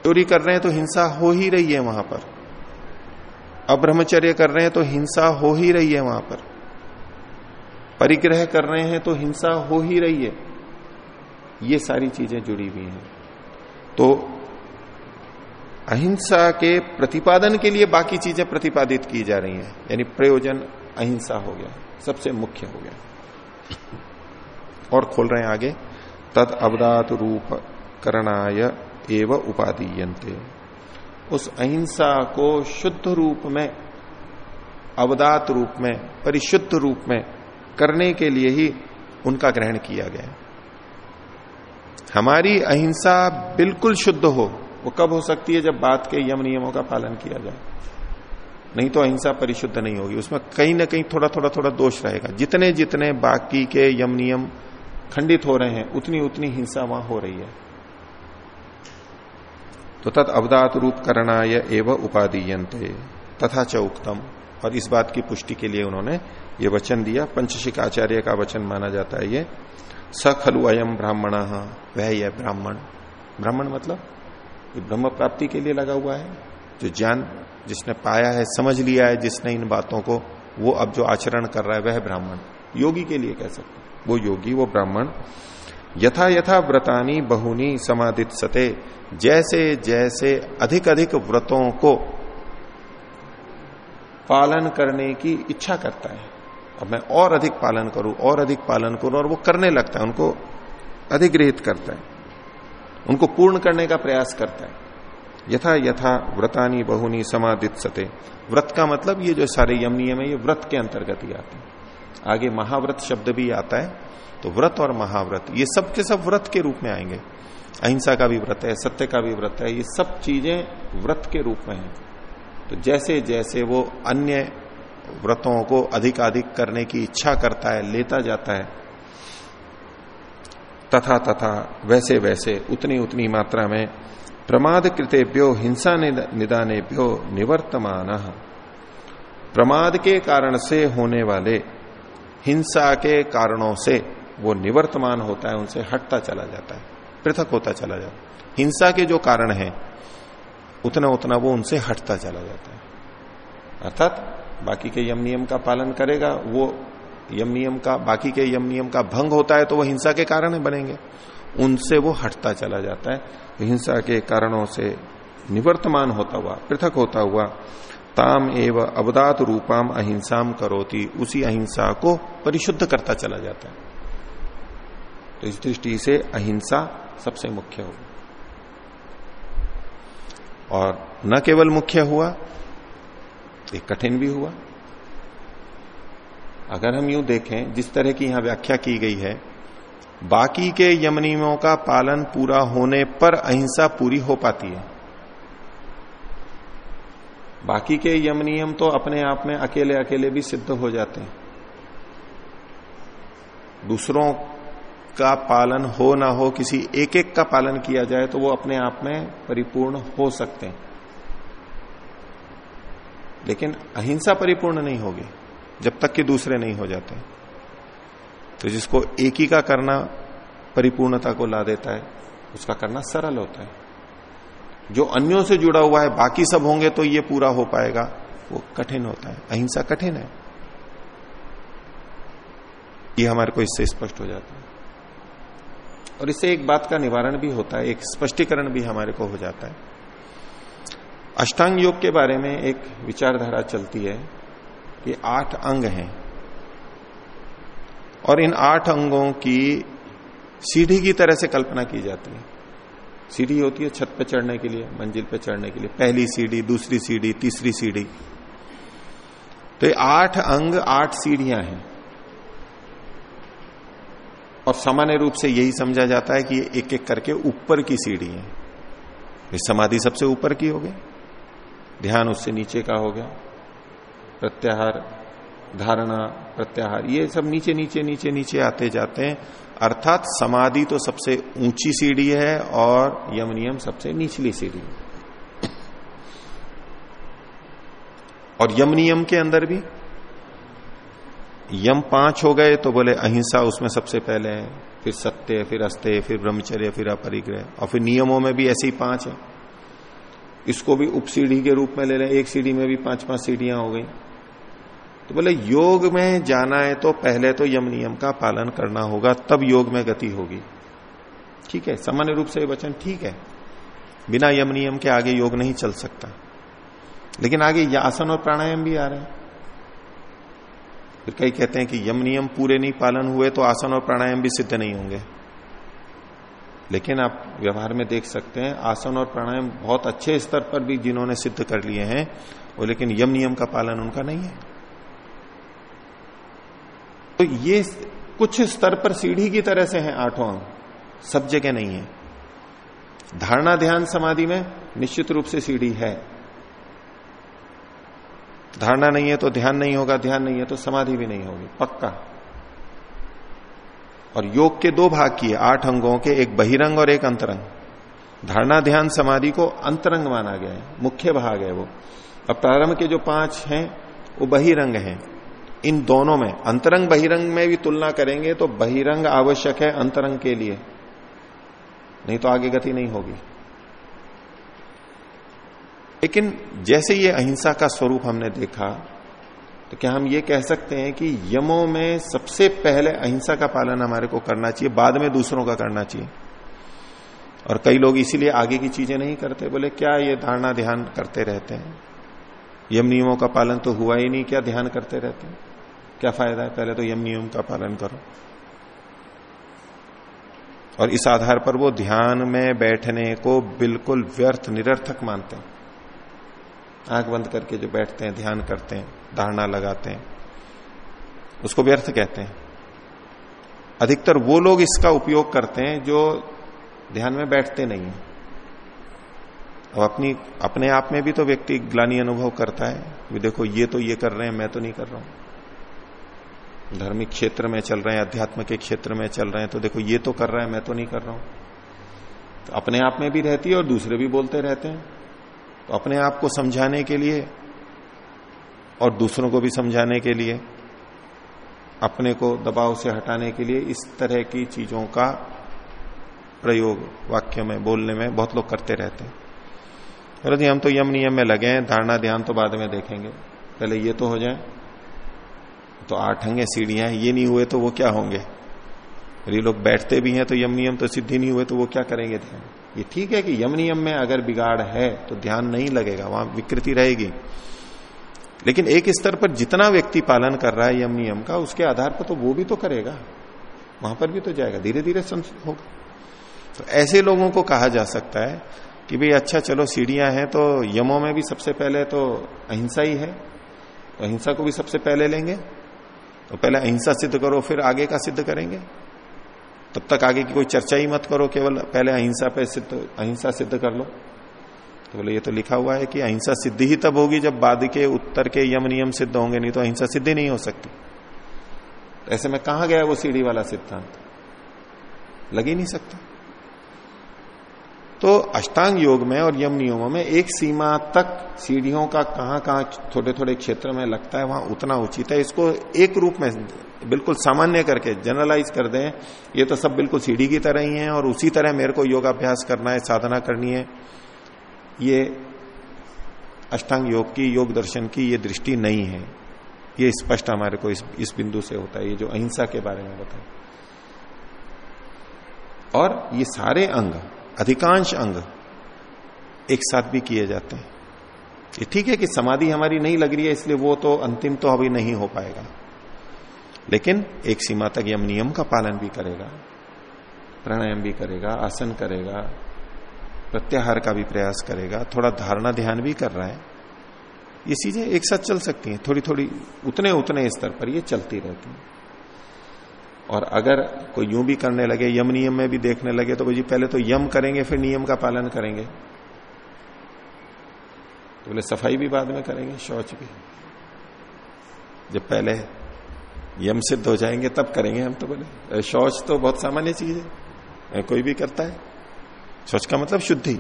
चोरी कर रहे हैं तो हिंसा हो ही रही है वहाँ पर। अब्रह्मचर्य कर रहे हैं तो हिंसा हो ही रही है वहाँ पर। परिग्रह कर रहे हैं तो हिंसा हो ही रही है। ये सारी चीज़ें जुड़ी हुई हैं। तो अहिंसा के प्रतिपादन के लिए बाकी चीज़ें प्रतिपादित की जा रही हैं। यानी प्रयोजन अहिंसा हो गया, सबसे मुख्य हो गया। और खोल रहे हैं आगे। तद अवदात रूप करणाय एव उपादीयते उस अहिंसा को शुद्ध रूप में, अवदात रूप में, परिशुद्ध रूप में करने के लिए ही उनका ग्रहण किया गया। हमारी अहिंसा बिल्कुल शुद्ध हो, वो कब हो सकती है जब बात के यम नियमों का पालन किया जाए? नहीं तो अहिंसा परिशुद्ध नहीं होगी। उसमें कहीं ना कहीं थोड़ा थोड़ा थोड़ा दोष रहेगा। जितने जितने बाकी के यम नियम खंडित हो रहे हैं, उतनी उतनी हिंसा वहाँ हो रही है। तो तत् अवदात रूप करणाय एवं उपादीयते तथा च उक्तम। और इस बात की पुष्टि के लिए उन्होंने ये वचन दिया पंचशिक आचार्य का वचन माना जाता है ये। स खलु अयम ब्राह्मण, वह यह ब्राह्मण। ब्राह्मण मतलब? ये ब्रह्म प्राप्ति के लिए लगा हुआ है। जो ज्ञान जिसने पाया है, समझ लिया है, जिसने इन बातों को, वो अब जो आचरण कर रहा है, वह ब्राह्मण। योगी के लिए कह सकते वो योगी, वो ब्राह्मण। यथा यथा व्रतानी बहुनी समाधित सते। जैसे जैसे अधिक अधिक व्रतों को पालन करने की इच्छा करता है। अब मैं और अधिक पालन करूँ, और अधिक पालन करूँ, और वो करने लगता है, उनको अधिग्रहित करता है। उनको पूर्ण करने का प्रयास करता है। यथा यथा व्रतानी बहुनी समाधित सते व्रत का मतलब ये जो सारे यम नियम है, ये व्रत के अंतर्गत ही आते हैं। आगे महाव्रत शब्द भी आता है तो व्रत और महाव्रत, ये सब के सब व्रत के रूप में आएँगे। अहिंसा का भी व्रत है, सत्य का भी व्रत है, ये सब चीज़ें व्रत के रूप में है। तो जैसे जैसे वो अन्य व्रतों को अधिकाधिक करने की इच्छा करता है, लेता जाता है। तथा तथा, वैसे वैसे, उतनी उतनी मात्रा में प्रमाद कृतेभ्यो हिंसा निदानेभ्यो निवर्तमान। प्रमाद के कारण से होने वाले हिंसा के कारणों से वो निवर्तमान होता है, उनसे हटता चला जाता है, पृथक होता चला जाता है। हिंसा के जो कारण है, उतना उतना वो उनसे हटता चला जाता है। अर्थात बाकी के यम नियम का पालन करेगा, वो यम नियम का, बाकी के यम नियम का भंग होता है तो वो हिंसा के कारण बनेंगे। उनसे वो हटता चला जाता है। हिंसा के कारणों से निवर्तमान होता हुआ, पृथक होता हुआ, ताम एव अवदात रूपाम अहिंसाम करोती, उसी अहिंसा को परिशुद्ध करता चला जाता है। तो इस दृष्टि से अहिंसा सबसे मुख्य होगी। और न केवल मुख्य हुआ एक कठिन भी हुआ। अगर हम यूँ देखें, जिस तरह की यहाँ व्याख्या की गई है, बाकी के यम नियमों का पालन पूरा होने पर अहिंसा पूरी हो पाती है। बाकी के यम नियम तो अपने आप में अकेले अकेले भी सिद्ध हो जाते हैं। दूसरों का पालन हो ना हो, किसी एक एक का पालन किया जाए तो वो अपने आप में परिपूर्ण हो सकते हैं। लेकिन अहिंसा परिपूर्ण नहीं होगी, जब तक कि दूसरे नहीं हो जाते। तो जिसको एक ही का करना परिपूर्णता को ला देता है, उसका करना सरल होता है। जो अन्यों से जुड़ा हुआ है, बाकी सब होंगे तो ये पूरा हो पाएगा, वो कठिन होता है। अहिंसा कठिन है। ये हमारे को इससे स्पष्ट हो जाता है। और इससे एक बात का निवारण भी होता है, एक स्पष्टीकरण भी हमारे को हो जाता है। अष्टांग योग के बारे में एक विचारधारा चलती है कि आठ अंग हैं। और इन आठ अंगों की सीढ़ी की तरह से कल्पना की जाती है। सीढ़ी होती है छत पर चढ़ने के लिए, मंजिल पर चढ़ने के लिए। पहली सीढ़ी, दूसरी सीढ़ी, तीसरी सीढ़ी। तो ये आठ अंग, आठ सीढ़ियाँ हैं। और सामान्य रूप से यही समझा जाता है कि ये एक एक करके ऊपर की सीढ़ी है। समाधि सबसे ऊपर की हो गई। ध्यान उससे नीचे का हो गया। प्रत्याहार, धारणा, प्रत्याहार, ये सब नीचे नीचे नीचे नीचे आते जाते हैं। अर्थात समाधि तो सबसे ऊँची सीढ़ी है और यम नियम सबसे निचली सीढ़ी है। और यम नियम के अंदर भी यम पाँच हो गए तो बोले अहिंसा उसमें सबसे पहले है, फिर सत्य, फिर अस्त्य फिर ब्रह्मचर्य, फिर अपरिग्रह। और फिर नियमों में भी ऐसे ही पाँच है। इसको भी उप सीढ़ी के रूप में ले लें। एक सीढ़ी में भी पाँच पाँच सीढ़ियाँ हो गई। तो बोले, योग में जाना है तो पहले तो यम नियम का पालन करना होगा, तब योग में गति होगी। ठीक है, सामान्य रूप से वचन ठीक है। बिना यम नियम के आगे योग नहीं चल सकता। लेकिन आगे आसन और प्राणायाम भी आ रहे हैं। फिर कई कहते हैं कि यम नियम पूरे नहीं पालन हुए तो आसन और प्राणायाम भी सिद्ध नहीं होंगे। लेकिन आप व्यवहार में देख सकते हैं, आसन और प्राणायाम बहुत अच्छे स्तर पर भी जिन्होंने सिद्ध कर लिए हैं, वो लेकिन यम नियम का पालन उनका नहीं है। तो ये कुछ स्तर पर सीढ़ी की तरह से है आठों सब जगह नहीं है। धारणा ध्यान समाधि में निश्चित रूप से सीढ़ी है। धारणा नहीं है तो ध्यान नहीं होगा, ध्यान नहीं है तो समाधि भी नहीं होगी, पक्का। और योग के दो भाग किए, आठ अंगों के, एक बहिरंग और एक अंतरंग। धारणा ध्यान समाधि को अंतरंग माना गया है, मुख्य भाग है वो। अब प्रारंभ के जो पाँच हैं, वो बहिरंग हैं। इन दोनों में, अंतरंग बहिरंग में भी तुलना करेंगे तो बहिरंग आवश्यक है अंतरंग के लिए। नहीं तो आगे गति नहीं होगी। लेकिन जैसे ये अहिंसा का स्वरूप हमने देखा तो क्या हम ये कह सकते हैं कि यमों में सबसे पहले अहिंसा का पालन हमारे को करना चाहिए, बाद में दूसरों का करना चाहिए। और कई लोग इसीलिए आगे की चीज़ें नहीं करते, बोले क्या ये धारणा ध्यान करते रहते हैं? यम नियमों का पालन तो हुआ ही नहीं, क्या ध्यान करते रहते हैं? क्या फ़ायदा है पहले तो यम नियम का पालन करो। और इस आधार पर वो ध्यान में बैठने को बिल्कुल व्यर्थ, निरर्थक मानते हैं। आँख बंद करके जो बैठते हैं, ध्यान करते हैं, धारणा लगाते हैं, उसको व्यर्थ कहते हैं। अधिकतर वो लोग इसका उपयोग करते हैं जो ध्यान में बैठते नहीं है। अब अपनी, अपने आप में भी तो व्यक्ति ग्लानी अनुभव करता है, कि देखो ये तो ये कर रहे हैं, मैं तो नहीं कर रहा हूँ। धार्मिक क्षेत्र में चल रहे हैं, अध्यात्म के क्षेत्र में चल रहे हैं तो देखो ये तो कर रहा है, मैं तो नहीं कर रहा हूँ। तो अपने आप में भी रहती है और दूसरे भी बोलते रहते हैं। अपने आप को समझाने के लिए और दूसरों को भी समझाने के लिए, अपने को दबाव से हटाने के लिए इस तरह की चीज़ों का प्रयोग वाक्य में, बोलने में बहुत लोग करते रहते हैं। जी हम तो यम नियम में लगे हैं, धारणा ध्यान तो बाद में देखेंगे। पहले ये तो हो जाए तो आठ हंगे सीढ़ियाँ ये नहीं हुए तो वो क्या होंगे? ये लोग बैठते भी हैं तो यम नियम तो सिद्धि नहीं हुए तो वो क्या करेंगे ध्यान? ये ठीक है कि यम नियम में अगर बिगाड़ है तो ध्यान नहीं लगेगा, वहाँ विकृति रहेगी। लेकिन एक स्तर पर जितना व्यक्ति पालन कर रहा है यम नियम का, उसके आधार पर तो वो भी तो करेगा। वहाँ पर भी तो जाएगा धीरे धीरे होगा। तो ऐसे लोगों को कहा जा सकता है कि भाई अच्छा चलो, सीढ़ियाँ हैं तो यमों में भी सबसे पहले तो अहिंसा ही है। तो अहिंसा को भी सबसे पहले लेंगे। तो पहले अहिंसा सिद्ध करो, फिर आगे का सिद्ध करेंगे। तब तक आगे की कोई चर्चा ही मत करो, केवल पहले अहिंसा पे सिद्ध, अहिंसा सिद्ध कर लो। तो बोले, ये तो लिखा हुआ है कि अहिंसा सिद्धि ही तब होगी जब बाद के उत्तर के यम नियम सिद्ध होंगे, नहीं तो अहिंसा सिद्धि नहीं हो सकती। ऐसे में कहा गया वो सीढ़ी वाला सिद्धांत? लग ही नहीं सकता। तो अष्टांग योग में और यम नियमों में एक सीमा तक सीढ़ियों का कहाँ कहाँ थोड़े थोड़े क्षेत्र में लगता है वहाँ उतना उचित है। इसको एक रूप में बिल्कुल सामान्य करके जनरलाइज कर दें ये तो सब बिल्कुल सीढ़ी की तरह ही है और उसी तरह मेरे को योगाभ्यास करना है साधना करनी है। ये अष्टांग योग की योग दर्शन की ये दृष्टि नहीं है। ये स्पष्ट हमारे को इस, इस बिंदु से होता है ये जो अहिंसा के बारे में बताए और ये सारे अंग अधिकांश अंग एक साथ भी किए जाते हैं। ये ठीक है कि समाधि हमारी नहीं लग रही है, इसलिए वो तो अंतिम तो अभी नहीं हो पाएगा। लेकिन एक सीमा तक यम नियम का पालन भी करेगा, प्राणायाम भी करेगा, आसन करेगा, प्रत्याहार का भी प्रयास करेगा, थोड़ा धारणा ध्यान भी कर रहा है। ये चीज़ें एक साथ चल सकती हैं थोड़ी थोड़ी उतने उतने स्तर पर ये चलती रहती हैं। और अगर कोई यूँ भी करने लगे, यम नियम में भी देखने लगे तो जी, पहले तो यम करेंगे, फिर नियम का पालन करेंगे। तो बोले, सफ़ाई भी बाद में करेंगे, शौच भी। जब पहले यम सिद्ध हो जाएँगे, तब करेंगे हम तो बोले शौच तो बहुत सामान्य चीज़ है। कोई भी करता है। शौच का मतलब शुद्धि,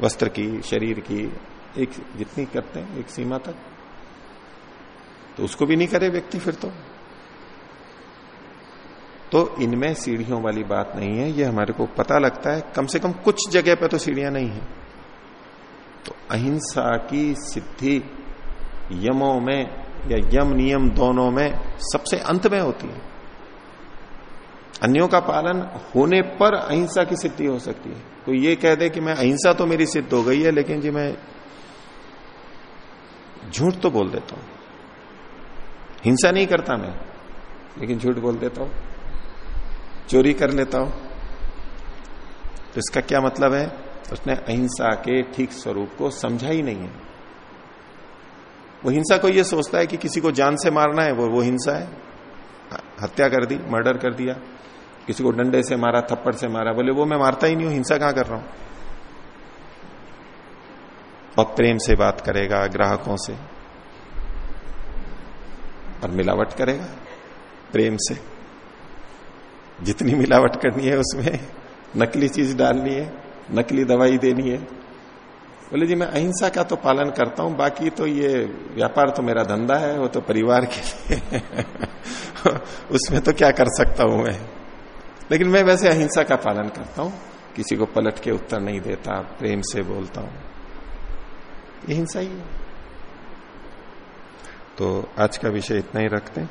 वस्त्र की, शरीर की, एक जितनी करते हैं, एक सीमा तक। तो उसको भी नहीं करे व्यक्ति फिर तो। तो इनमें सीढ़ियों वाली बात नहीं है, ये हमारे को पता लगता है, कम से कम कुछ जगह पर तो सीढ़ियाँ नहीं है। तो अहिंसा की सिद्धि यमों में या यम नियम दोनों में सबसे अंत में होती है। अन्यों का पालन होने पर अहिंसा की सिद्धि हो सकती है। तो ये कह दे कि मैं अहिंसा तो मेरी सिद्ध हो गई है, लेकिन जी मैं झूठ तो बोल देता हूँ। हिंसा नहीं करता मैं, लेकिन झूठ बोल देता हूँ। चोरी कर लेता हूँ। तो इसका क्या मतलब है? उसने अहिंसा के ठीक स्वरूप को समझा ही नहीं है। वो हिंसा को ये सोचता है कि किसी को जान से मारना है, वो वो हिंसा है। हत्या कर दी, मर्डर कर दिया, किसी को डंडे से मारा, थप्पड़ से मारा, बोले, वो मैं मारता ही नहीं हूँ, हिंसा कहाँ कर रहा हूँ? बहुत प्रेम से बात करेगा ग्राहकों से और मिलावट करेगा प्रेम से। जितनी मिलावट करनी है उसमें नकली चीज़ डालनी है, नकली दवाई देनी है। बोले, जी, मैं अहिंसा का तो पालन करता हूँ, बाकी तो ये व्यापार तो मेरा धंधा है, वो तो परिवार के लिए उसमें तो क्या कर सकता हूँ मैं? लेकिन मैं वैसे अहिंसा का पालन करता हूँ, किसी को पलट के उत्तर नहीं देता, प्रेम से बोलता हूँ। ये हिंसा ही है। तो आज का विषय इतना ही रखते हैं।